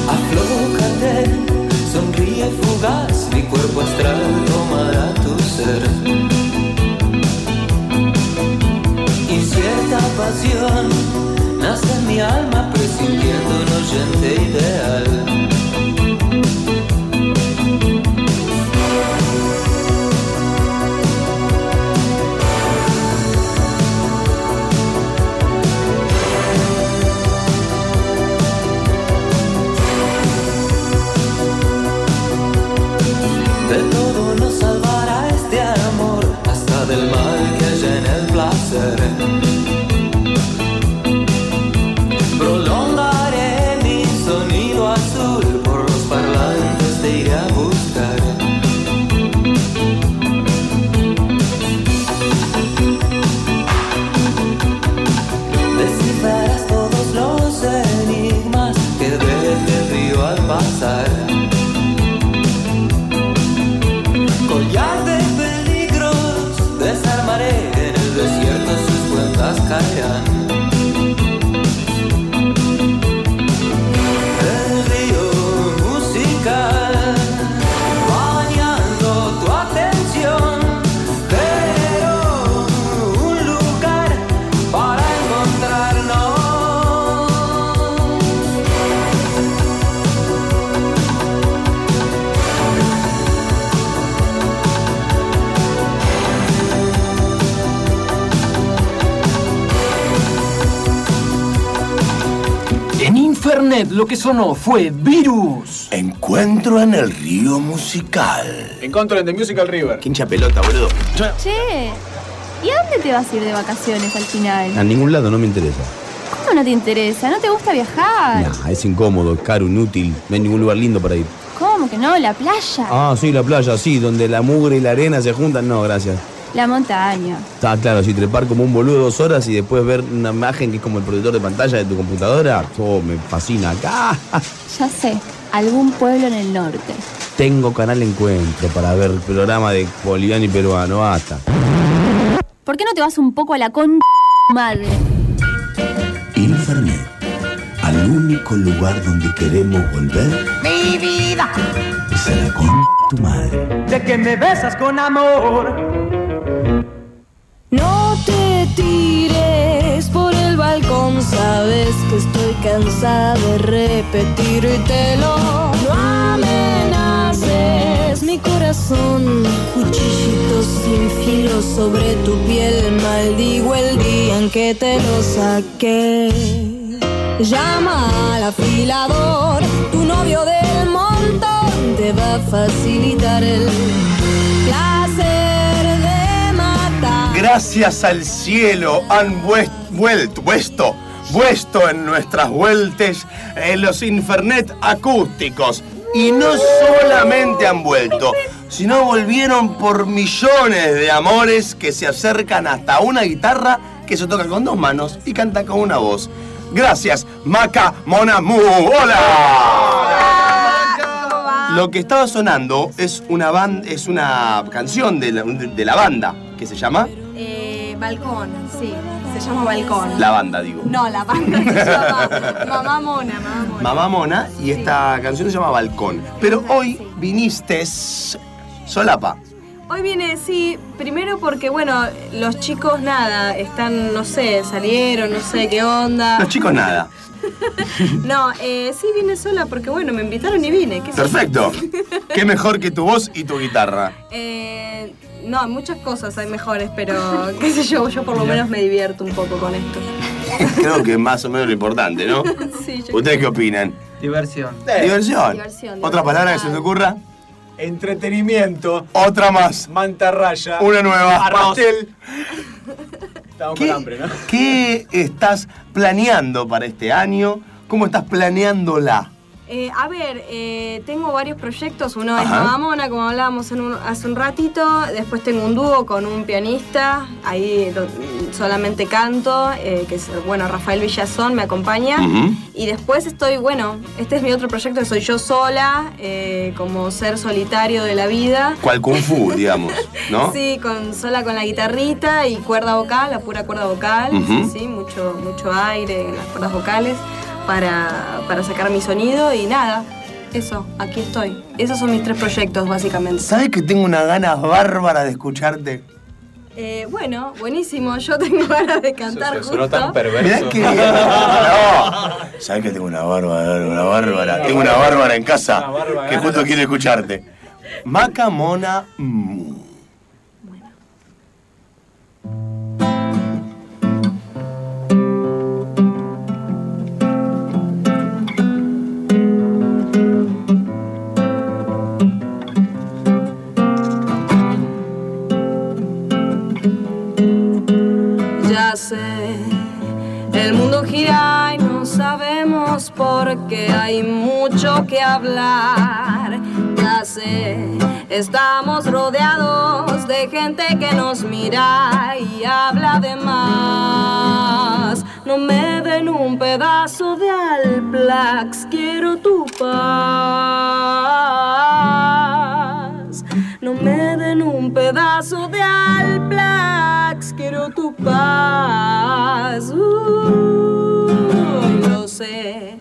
[SPEAKER 21] Aflójate, sonríe fugaz, mi cuerpo astral ser. Y cierta pasión nace en mi alma presintiendo un oyente ideal.
[SPEAKER 6] kaya Lo que sonó fue Virus.
[SPEAKER 3] Encuentro en el río musical.
[SPEAKER 4] Encuentro en The Musical River.
[SPEAKER 3] Quincha pelota, boludo.
[SPEAKER 11] Che, ¿y a dónde te vas a ir de vacaciones al final?
[SPEAKER 38] A ningún lado no me interesa.
[SPEAKER 11] ¿Cómo no te interesa? ¿No te gusta viajar?
[SPEAKER 38] Nah, es incómodo, caro, inútil. No hay ningún lugar lindo para ir.
[SPEAKER 11] ¿Cómo que no? La playa.
[SPEAKER 38] Ah, sí, la playa, sí, donde la mugre y la arena se juntan. No, gracias.
[SPEAKER 11] La montaña.
[SPEAKER 38] Está claro, si trepar como un boludo dos horas y después ver una imagen que es como el protector de pantalla de tu computadora, oh, me fascina. Acá
[SPEAKER 11] Ya sé, algún pueblo en el norte.
[SPEAKER 38] tengo canal Encuentro para ver programa de boliviano y peruano, basta.
[SPEAKER 11] ¿Por qué no te vas un poco a la con madre?
[SPEAKER 3] Infernet, al único lugar donde queremos volver
[SPEAKER 39] Mi vida.
[SPEAKER 3] es a la con tu madre.
[SPEAKER 39] De que me besas con amor.
[SPEAKER 40] No te tires por el balcón, sabes que estoy cansada de repetírtelo. No amenaces mi corazón.
[SPEAKER 41] cuchillitos sin filo sobre tu piel. Maldigo el día en que te lo saqué. Llama al afilador, tu novio del montón te va a facilitar el
[SPEAKER 3] Gracias al cielo han vuelto, puesto, puesto en nuestras vueltas en los Infernet acústicos. Y no solamente han vuelto, sino volvieron por millones de amores que se acercan hasta una guitarra que se toca con dos manos y canta con una voz. Gracias, Maca Mona Mu. ¡Hola! Lo que estaba sonando es una ban- es una canción de la, de la banda que se llama
[SPEAKER 40] Eh, balcón, sí. Se llama Balcón.
[SPEAKER 3] La Banda, digo.
[SPEAKER 40] No, la banda se llama Mamá Mona, Mamá Mona.
[SPEAKER 3] Mamá Mona y esta canción se llama Balcón. Pero hoy viniste solapa.
[SPEAKER 40] Hoy viene, sí, primero porque, bueno, los chicos nada, están, no sé, salieron, no sé qué onda.
[SPEAKER 3] Los chicos nada.
[SPEAKER 40] No, eh, sí vine sola porque, bueno, me invitaron y vine. ¿qué?
[SPEAKER 3] Perfecto. Qué mejor que tu voz y tu guitarra.
[SPEAKER 40] Eh, no, muchas cosas hay mejores, pero qué sé yo, yo por lo menos me divierto un poco con esto.
[SPEAKER 3] Creo que es más o menos lo importante, ¿no?
[SPEAKER 40] Sí, yo
[SPEAKER 3] ¿Ustedes qué opinan?
[SPEAKER 1] Diversión.
[SPEAKER 3] Diversión.
[SPEAKER 40] Diversión,
[SPEAKER 3] ¿Otra palabra que se te ocurra?
[SPEAKER 8] Entretenimiento.
[SPEAKER 3] Otra más.
[SPEAKER 8] Mantarraya.
[SPEAKER 3] Una nueva.
[SPEAKER 8] Arroz.
[SPEAKER 3] Pastel.
[SPEAKER 8] Estamos
[SPEAKER 3] ¿Qué,
[SPEAKER 8] con hambre, ¿no?
[SPEAKER 3] qué estás planeando para este año? ¿Cómo estás planeándola?
[SPEAKER 40] Eh, a ver, eh, tengo varios proyectos. Uno es
[SPEAKER 3] Ajá.
[SPEAKER 40] Mamá Mona, como hablábamos en un- hace un ratito. Después tengo un dúo con un pianista. Ahí do- solamente canto, eh, que es, bueno, Rafael Villazón me acompaña. Y después estoy, bueno, este es mi otro proyecto, que soy yo sola, eh, como ser solitario de la vida.
[SPEAKER 3] Cual Kung Fu, digamos, ¿no?
[SPEAKER 40] Sí, con, sola con la guitarrita y cuerda vocal, la pura cuerda vocal. Sí, sí, mucho, mucho aire en las cuerdas vocales para, para sacar mi sonido y nada. Eso, aquí estoy. Esos son mis tres proyectos, básicamente.
[SPEAKER 3] ¿Sabes que tengo una ganas bárbara de escucharte?
[SPEAKER 40] Eh, bueno, buenísimo. Yo tengo ganas de cantar justo.
[SPEAKER 3] Mirá que. No. ¿Sabes que tengo una bárbara, una bárbara? Tengo una bárbara en casa que justo quiere escucharte. Maca
[SPEAKER 40] el mundo gira y no sabemos por qué hay mucho que hablar. Ya sé, estamos rodeados de gente que nos mira y habla de más. No me den un pedazo de Alplax, quiero tu paz. No me den un pedazo de Alplax, quiero tu paz. Uy, lo sé.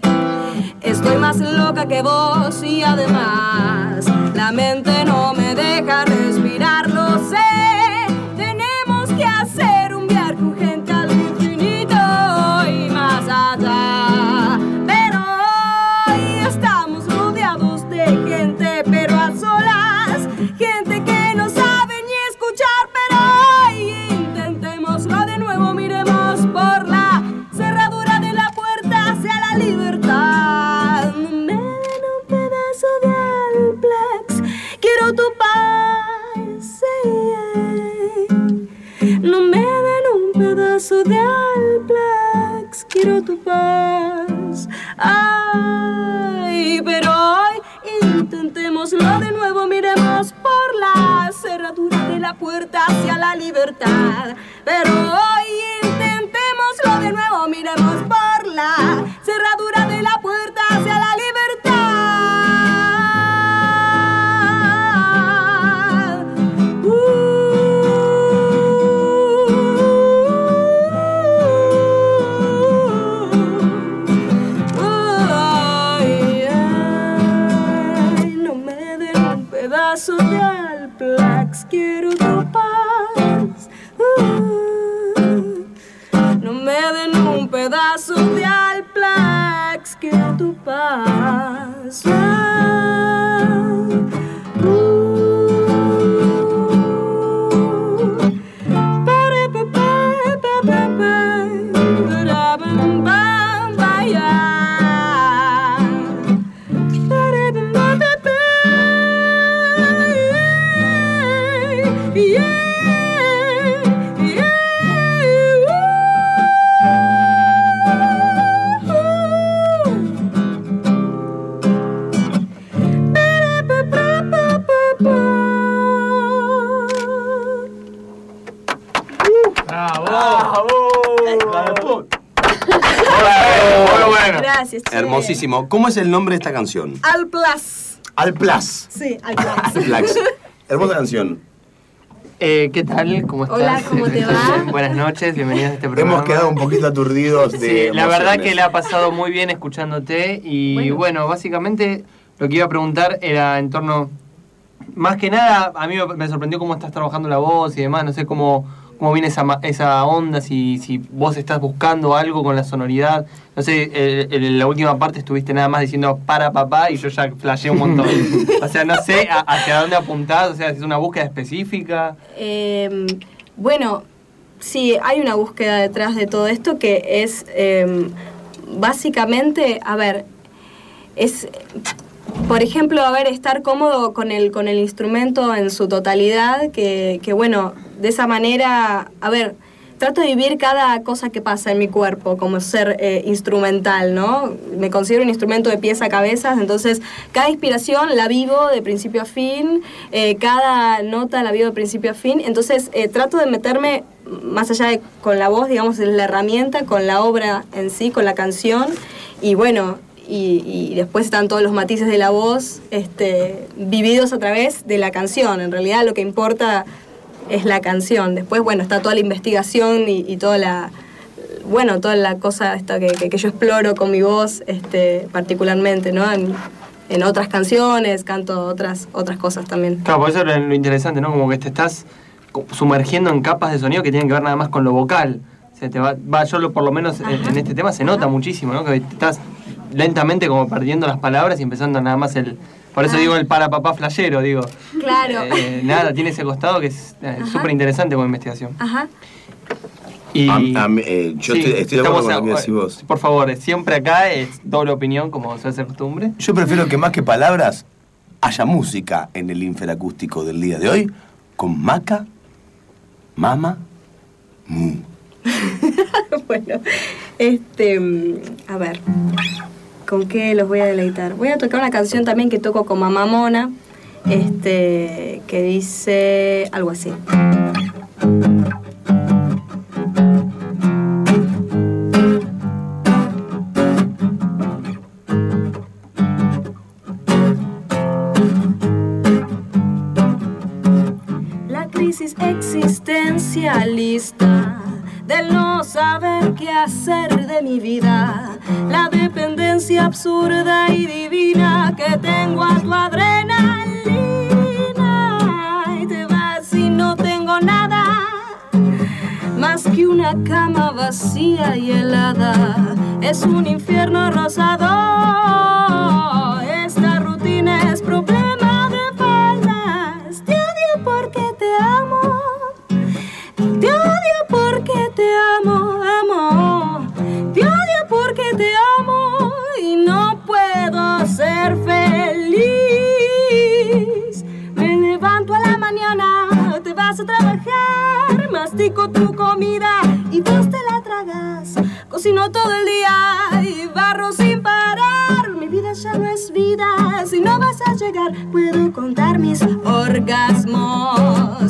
[SPEAKER 40] Estoy más loca que vos y además la mente no me deja respirar, lo sé. Pedazo de Alplax, quiero tu paz. Ay, pero hoy intentémoslo de nuevo, miremos por la cerradura de la puerta hacia la libertad. Pero hoy intentémoslo de nuevo, miremos por la cerradura de la puerta hacia la libertad. Quiero tu paz. Uh, no me den un pedazo de Alplax, quiero tu paz.
[SPEAKER 3] ¿Cómo es el nombre de esta canción?
[SPEAKER 40] Al Plus.
[SPEAKER 3] Al Plus.
[SPEAKER 40] Sí, al Plus.
[SPEAKER 3] Al Plus. Hermosa canción.
[SPEAKER 1] Eh, ¿Qué tal? ¿Cómo estás?
[SPEAKER 40] Hola, ¿cómo te va?
[SPEAKER 1] Buenas noches, bienvenidos a este programa.
[SPEAKER 3] Hemos quedado un poquito aturdidos de.
[SPEAKER 1] Sí, la verdad que le ha pasado muy bien escuchándote y bueno. básicamente lo que iba a preguntar era en torno, más que nada, a mí me sorprendió cómo estás trabajando la voz y demás, no sé cómo, cómo viene esa, esa onda, si, si vos estás buscando algo con la sonoridad, no sé, en la última parte estuviste nada más diciendo para papá y yo ya flasheé un montón. o sea, no sé a- hacia dónde apuntás, o sea, si es una búsqueda específica.
[SPEAKER 40] Eh, bueno, sí, hay una búsqueda detrás de todo esto que es eh, básicamente, a ver, es, por ejemplo, a ver, estar cómodo con el, con el instrumento en su totalidad, que, que bueno, de esa manera, a ver, trato de vivir cada cosa que pasa en mi cuerpo como ser eh, instrumental, ¿no? Me considero un instrumento de pies a cabezas, entonces cada inspiración la vivo de principio a fin, eh, cada nota la vivo de principio a fin, entonces eh, trato de meterme más allá de con la voz, digamos, en la herramienta, con la obra en sí, con la canción, y bueno, y, y después están todos los matices de la voz este, vividos a través de la canción. En realidad lo que importa es la canción. Después, bueno, está toda la investigación y, y toda la, bueno, toda la cosa esta que, que- que yo exploro con mi voz, este, particularmente, ¿no? En, en otras canciones, canto otras, otras cosas también.
[SPEAKER 1] Claro, por eso es lo interesante, ¿no? Como que te estás sumergiendo en capas de sonido que tienen que ver nada más con lo vocal. O sea, te va, va yo lo, por lo menos en, en este tema se nota muchísimo, ¿no? Que te estás lentamente como perdiendo las palabras y empezando nada más el... Por eso
[SPEAKER 40] Ah.
[SPEAKER 1] digo el para papá flashero, digo.
[SPEAKER 40] Claro.
[SPEAKER 1] Eh, nada, tiene ese costado que es eh, súper interesante como investigación.
[SPEAKER 40] Ajá.
[SPEAKER 1] Y,
[SPEAKER 3] A- a mí, eh, yo
[SPEAKER 1] Sí,
[SPEAKER 3] estoy, estoy de acuerdo
[SPEAKER 1] estamos
[SPEAKER 3] con lo que
[SPEAKER 1] a-
[SPEAKER 3] decís vos.
[SPEAKER 1] Por favor, siempre acá es doble opinión, como suele ser costumbre.
[SPEAKER 3] Yo prefiero que más que palabras haya música en el inferacústico del día de hoy con Maca, Mama, Mu.
[SPEAKER 40] bueno, este, mm, a ver, ¿con qué los voy a deleitar? Voy a tocar una canción también que toco con Mamá Mona, este, que dice algo así. La crisis existencialista del no saber qué hacer de mi vida, la dependencia absurda y divina que tengo a tu adrenalina y te vas y no tengo nada más que una cama vacía y helada. Es un infierno rosado. Esta rutina es problema orgasmos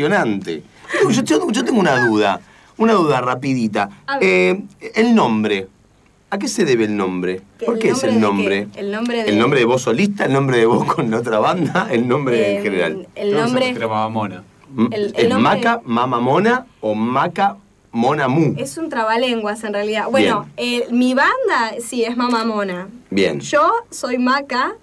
[SPEAKER 3] impresionante. Yo, yo- yo tengo una duda, una duda rapidita. Eh, el nombre. ¿A qué se debe el nombre?
[SPEAKER 40] ¿Qué-
[SPEAKER 3] ¿Por
[SPEAKER 40] el
[SPEAKER 3] qué es el
[SPEAKER 40] nombre? El nombre de-
[SPEAKER 3] ¿El nombre de vos solista? ¿El nombre de vos con otra banda? ¿El nombre
[SPEAKER 40] Eh,
[SPEAKER 3] en general?
[SPEAKER 40] el nombre-
[SPEAKER 4] Mamamona.
[SPEAKER 3] Mm,
[SPEAKER 40] el- el
[SPEAKER 3] ¿Es
[SPEAKER 40] nombre-
[SPEAKER 3] Maca, Mama Mona o Maca Mona Mu?
[SPEAKER 40] Es un trabalenguas en realidad. Bueno, eh, mi banda sí es Mamá Mona.
[SPEAKER 3] Bien.
[SPEAKER 40] Yo soy Maca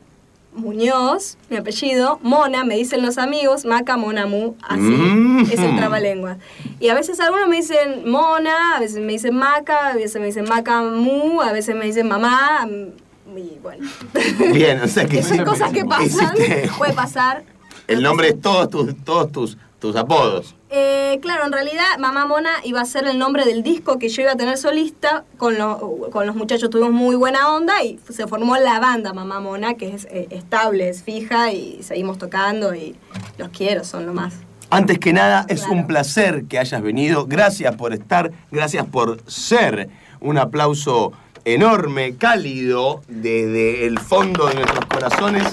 [SPEAKER 40] Muñoz, mi apellido, Mona, me dicen los amigos, Maca Mona Mu, así
[SPEAKER 3] Mm.
[SPEAKER 40] es el trabalenguas. Y a veces algunos me dicen Mona, a veces me dicen Maca, a veces me dicen Maca Mu, a veces me dicen mamá, mm, y bueno.
[SPEAKER 3] Bien, o sea que
[SPEAKER 40] Esas
[SPEAKER 3] sí,
[SPEAKER 40] cosas que pasan,
[SPEAKER 3] hiciste-
[SPEAKER 40] puede pasar.
[SPEAKER 3] El nombre es todos tus, todos tus, tus apodos.
[SPEAKER 40] Eh, claro, en realidad Mamá Mona iba a ser el nombre del disco que yo iba a tener solista. Con, lo- con los muchachos tuvimos muy buena onda y se formó la banda Mamá Mona, que es eh, estable, es fija y seguimos tocando y los quiero, son lo más.
[SPEAKER 3] Antes que nada, es un placer que hayas venido. Gracias por estar, gracias por ser. Un aplauso enorme, cálido, desde el fondo de nuestros corazones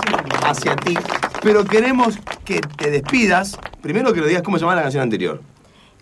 [SPEAKER 3] hacia ti. Pero queremos que te despidas. Primero que lo digas cómo se llama la canción anterior.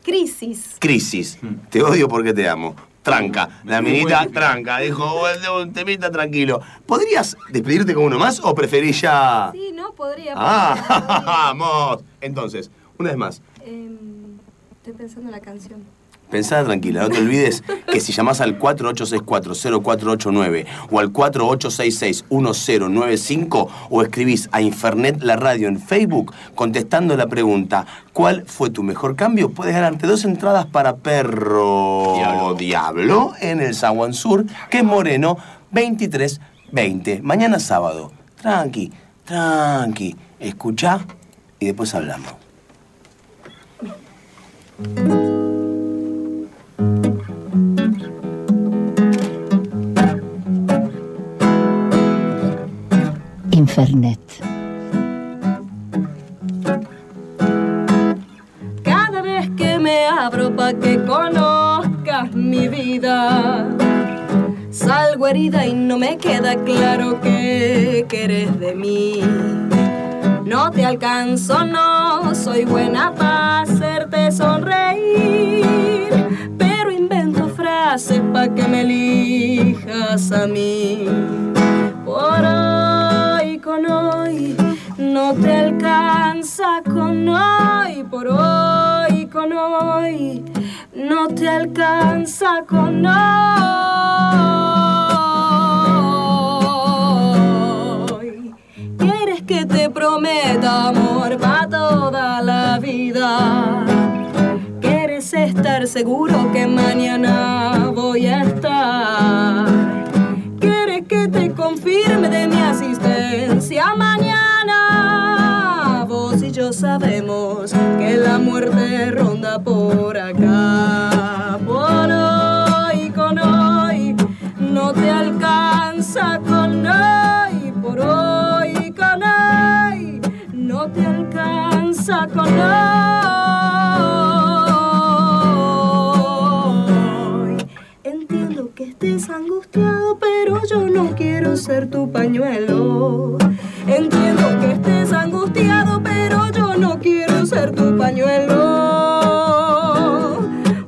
[SPEAKER 40] Crisis.
[SPEAKER 3] Crisis. Te odio porque te amo. Tranca. La minita tranca. Dijo, un temita tranquilo. ¿Podrías despedirte con uno más o preferís ya...?
[SPEAKER 40] Sí, no, podría.
[SPEAKER 3] Ah, vamos. Entonces, una vez más.
[SPEAKER 40] Em, estoy pensando en la canción.
[SPEAKER 3] Pensá tranquila, no te olvides que si llamás al 4864-0489 o al 4866-1095 o escribís a Infernet la radio en Facebook contestando la pregunta ¿Cuál fue tu mejor cambio? Puedes ganarte dos entradas para Perro Diablo, en el Zaguán Sur, que es Moreno 2320. Mañana sábado. Tranqui, tranqui. Escuchá y después hablamos.
[SPEAKER 9] Infernet.
[SPEAKER 40] Cada vez que me abro pa' que conozcas mi vida, salgo herida y no me queda claro qué querés de mí. No te alcanzo, no soy buena para hacerte sonreír, pero invento frases pa' que me elijas a mí. Por con hoy no te alcanza con hoy, por hoy con hoy no te alcanza con hoy. Quieres que te prometa amor para toda la vida. Quieres estar seguro que mañana voy a estar. Confirme de mi asistencia mañana. Vos y yo sabemos que la muerte ronda por acá. Por hoy con hoy no te alcanza con hoy. Por hoy con hoy no te alcanza con hoy. Yo no quiero ser tu pañuelo. Entiendo que estés angustiado, pero yo no quiero ser tu pañuelo.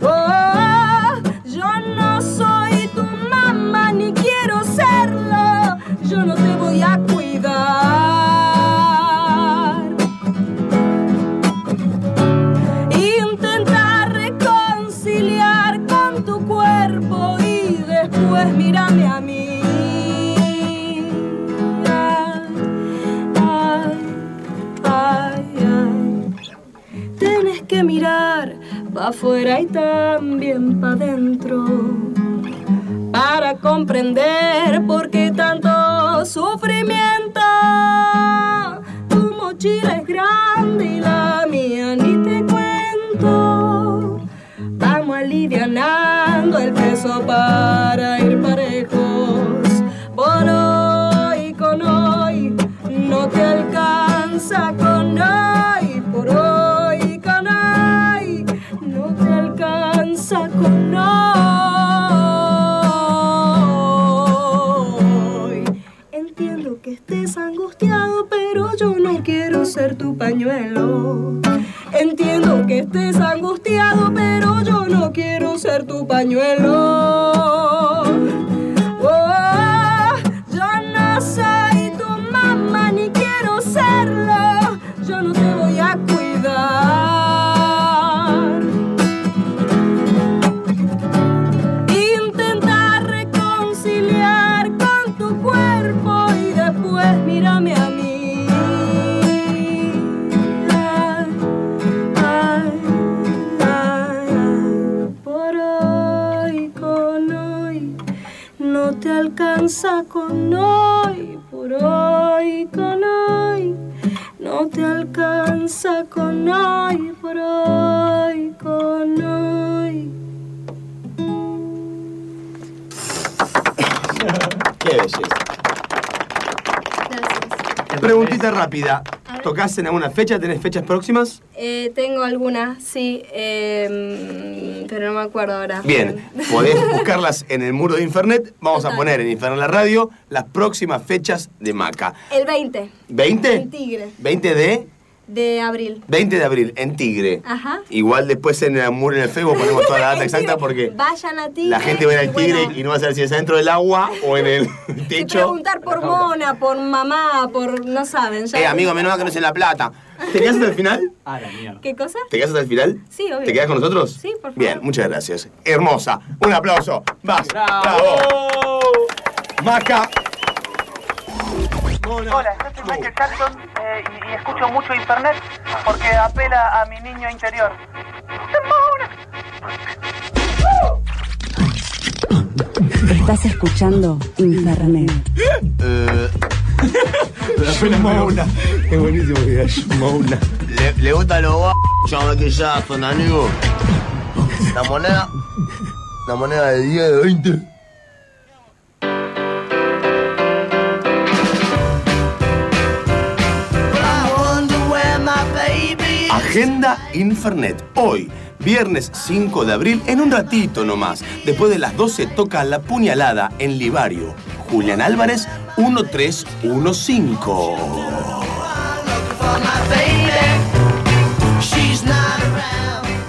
[SPEAKER 40] Oh, yo no soy tu mamá ni quiero serlo. Yo no te voy a cuidar. Intenta reconciliar con tu cuerpo y después mírame Mirar pa' afuera y también pa' adentro para comprender por qué tanto sufrimiento. Tu mochila es grande y la mía ni te cuento. Vamos alivianando el peso para
[SPEAKER 3] ¿Tocás en alguna fecha? ¿Tenés fechas próximas?
[SPEAKER 40] Eh, tengo algunas, sí, em, pero no me acuerdo ahora.
[SPEAKER 3] Bien, podés buscarlas en el muro de Infernet. Vamos a poner en Infernet la radio las próximas fechas de Maca.
[SPEAKER 40] El 20.
[SPEAKER 3] ¿20?
[SPEAKER 40] En Tigre,
[SPEAKER 3] 20 de
[SPEAKER 40] de abril.
[SPEAKER 3] 20 de abril en Tigre.
[SPEAKER 40] Ajá.
[SPEAKER 3] Igual después en el muro en el Facebook ponemos toda la data exacta porque
[SPEAKER 40] Vayan a Tigre.
[SPEAKER 3] la gente va a ir al Tigre
[SPEAKER 40] Bueno,
[SPEAKER 3] y no va a saber si es adentro del agua o en el
[SPEAKER 40] y
[SPEAKER 3] techo.
[SPEAKER 40] preguntar por Mona, por mamá, por. no saben. ya-
[SPEAKER 3] Eh, amigo, menos que no es en La Plata. ¿Te quedas hasta el final?
[SPEAKER 8] Ah, la mierda.
[SPEAKER 40] ¿Qué cosa?
[SPEAKER 3] ¿Te quedas hasta el final?
[SPEAKER 40] Sí, obvio.
[SPEAKER 3] ¿Te quedas con nosotros?
[SPEAKER 40] Sí, por favor.
[SPEAKER 3] Bien, muchas gracias. Hermosa. Un aplauso. Vas. Bravo. Maca.
[SPEAKER 42] Hola, yo soy Michael Jackson eh, y, y escucho mucho internet porque apela a mi niño interior.
[SPEAKER 9] Estás escuchando Infernet.
[SPEAKER 3] Mauna. Es buenísimo que diga Mauna. ¿Le, ¿Le gusta lo guapo? Llama que ya son amigos. La moneda. La moneda de 10, de 20. Agenda Infernet. Hoy, viernes 5 de abril, en un ratito nomás. Después de las 12 toca La Puñalada en Libario. Julián Álvarez, 1315.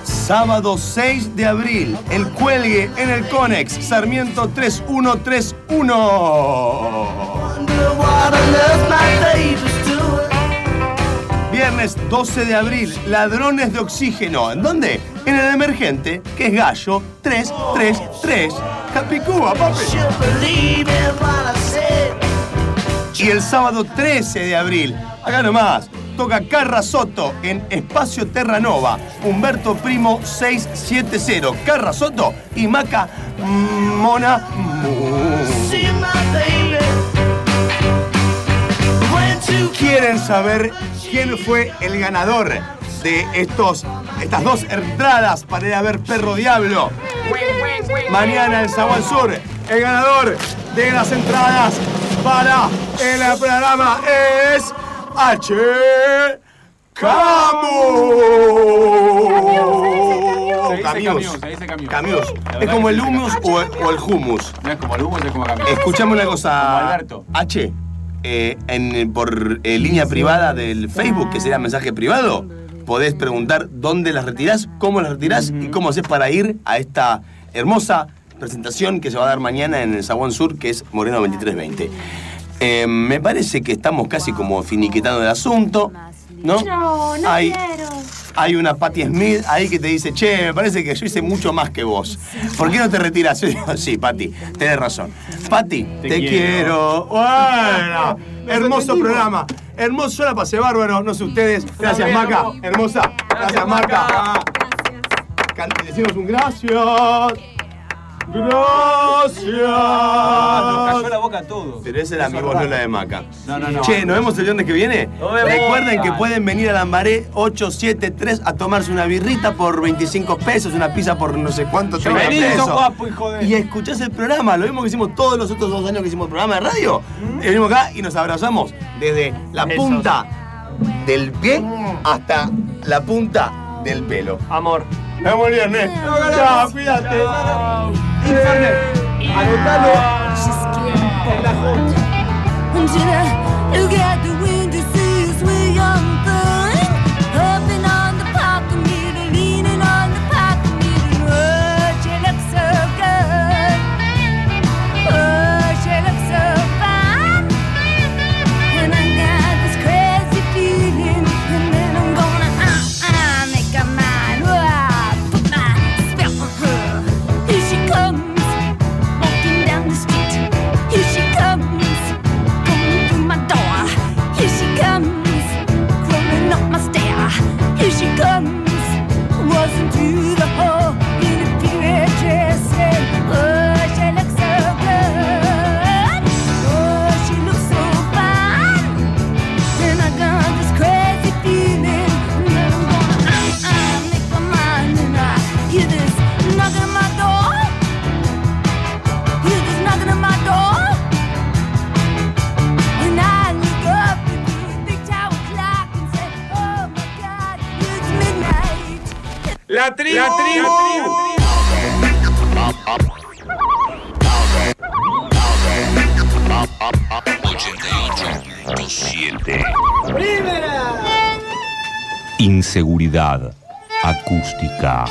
[SPEAKER 3] Sábado 6 de abril, el cuelgue en el Conex, Sarmiento 3131. Viernes 12 de abril, ladrones de oxígeno. ¿En dónde? En el emergente, que es Gallo 333. Capicúa, papi. Y el sábado 13 de abril, acá nomás, toca Carra Soto en Espacio Terranova, Humberto Primo 670. Carra Soto y Maca Mona. ¿Quieren saber quién fue el ganador de estos, estas dos entradas para ir a ver Perro Diablo? Mañana en Zaguán Sur, el ganador de las entradas para el programa es H. Camus. Camus.
[SPEAKER 4] Camus.
[SPEAKER 3] Es como el humus o el, o el hummus.
[SPEAKER 4] No es como el humus, es como Camus.
[SPEAKER 3] Escuchame una
[SPEAKER 4] Como
[SPEAKER 3] cosa,
[SPEAKER 4] Alberto.
[SPEAKER 3] H. eh, en, por eh, línea privada del Facebook, que sería mensaje privado, podés preguntar dónde las retirás, cómo las retirás y cómo haces para ir a esta hermosa presentación que se va a dar mañana en el Zaguán Sur, que es Moreno 2320. Eh, me parece que estamos casi como finiquitando el asunto, ¿no?
[SPEAKER 40] No, no
[SPEAKER 3] Hay-
[SPEAKER 40] quiero.
[SPEAKER 3] Hay una Patti Smith ahí que te dice, che, me parece que yo hice mucho más que vos. ¿Por qué no te retiras? Yo digo, sí, Patti, tenés razón. Patti, te,
[SPEAKER 8] Te
[SPEAKER 3] quiero.
[SPEAKER 8] quiero.
[SPEAKER 3] Bueno, hermoso programa. Hermoso, yo la pasé bárbaro, no sé ustedes. Gracias, Maca. Hermosa. Gracias, Maca. Can- Decimos un gracias. Gracias.
[SPEAKER 4] Nos cayó la boca a todos.
[SPEAKER 3] Pero esa era mi voz, no la de Maca.
[SPEAKER 4] No, no, no.
[SPEAKER 3] Che, nos vemos el viernes que viene.
[SPEAKER 4] Nos vemos.
[SPEAKER 3] Recuerden que pueden venir a Lambaré 873 a tomarse una birrita por 25 pesos, una pizza por no sé cuánto, 30
[SPEAKER 8] Vení, sos
[SPEAKER 3] pesos.
[SPEAKER 8] guapo, hijo de-
[SPEAKER 3] Y escuchás el programa, lo mismo que hicimos todos los otros dos años que hicimos programa de radio. Venimos acá y nos abrazamos desde la punta del pie hasta la punta del pelo.
[SPEAKER 1] Amor.
[SPEAKER 3] Nos vemos el viernes. Chao, cuídate. Internet. Anotalo. En la
[SPEAKER 4] La tribu. La
[SPEAKER 36] Inseguridad acústica.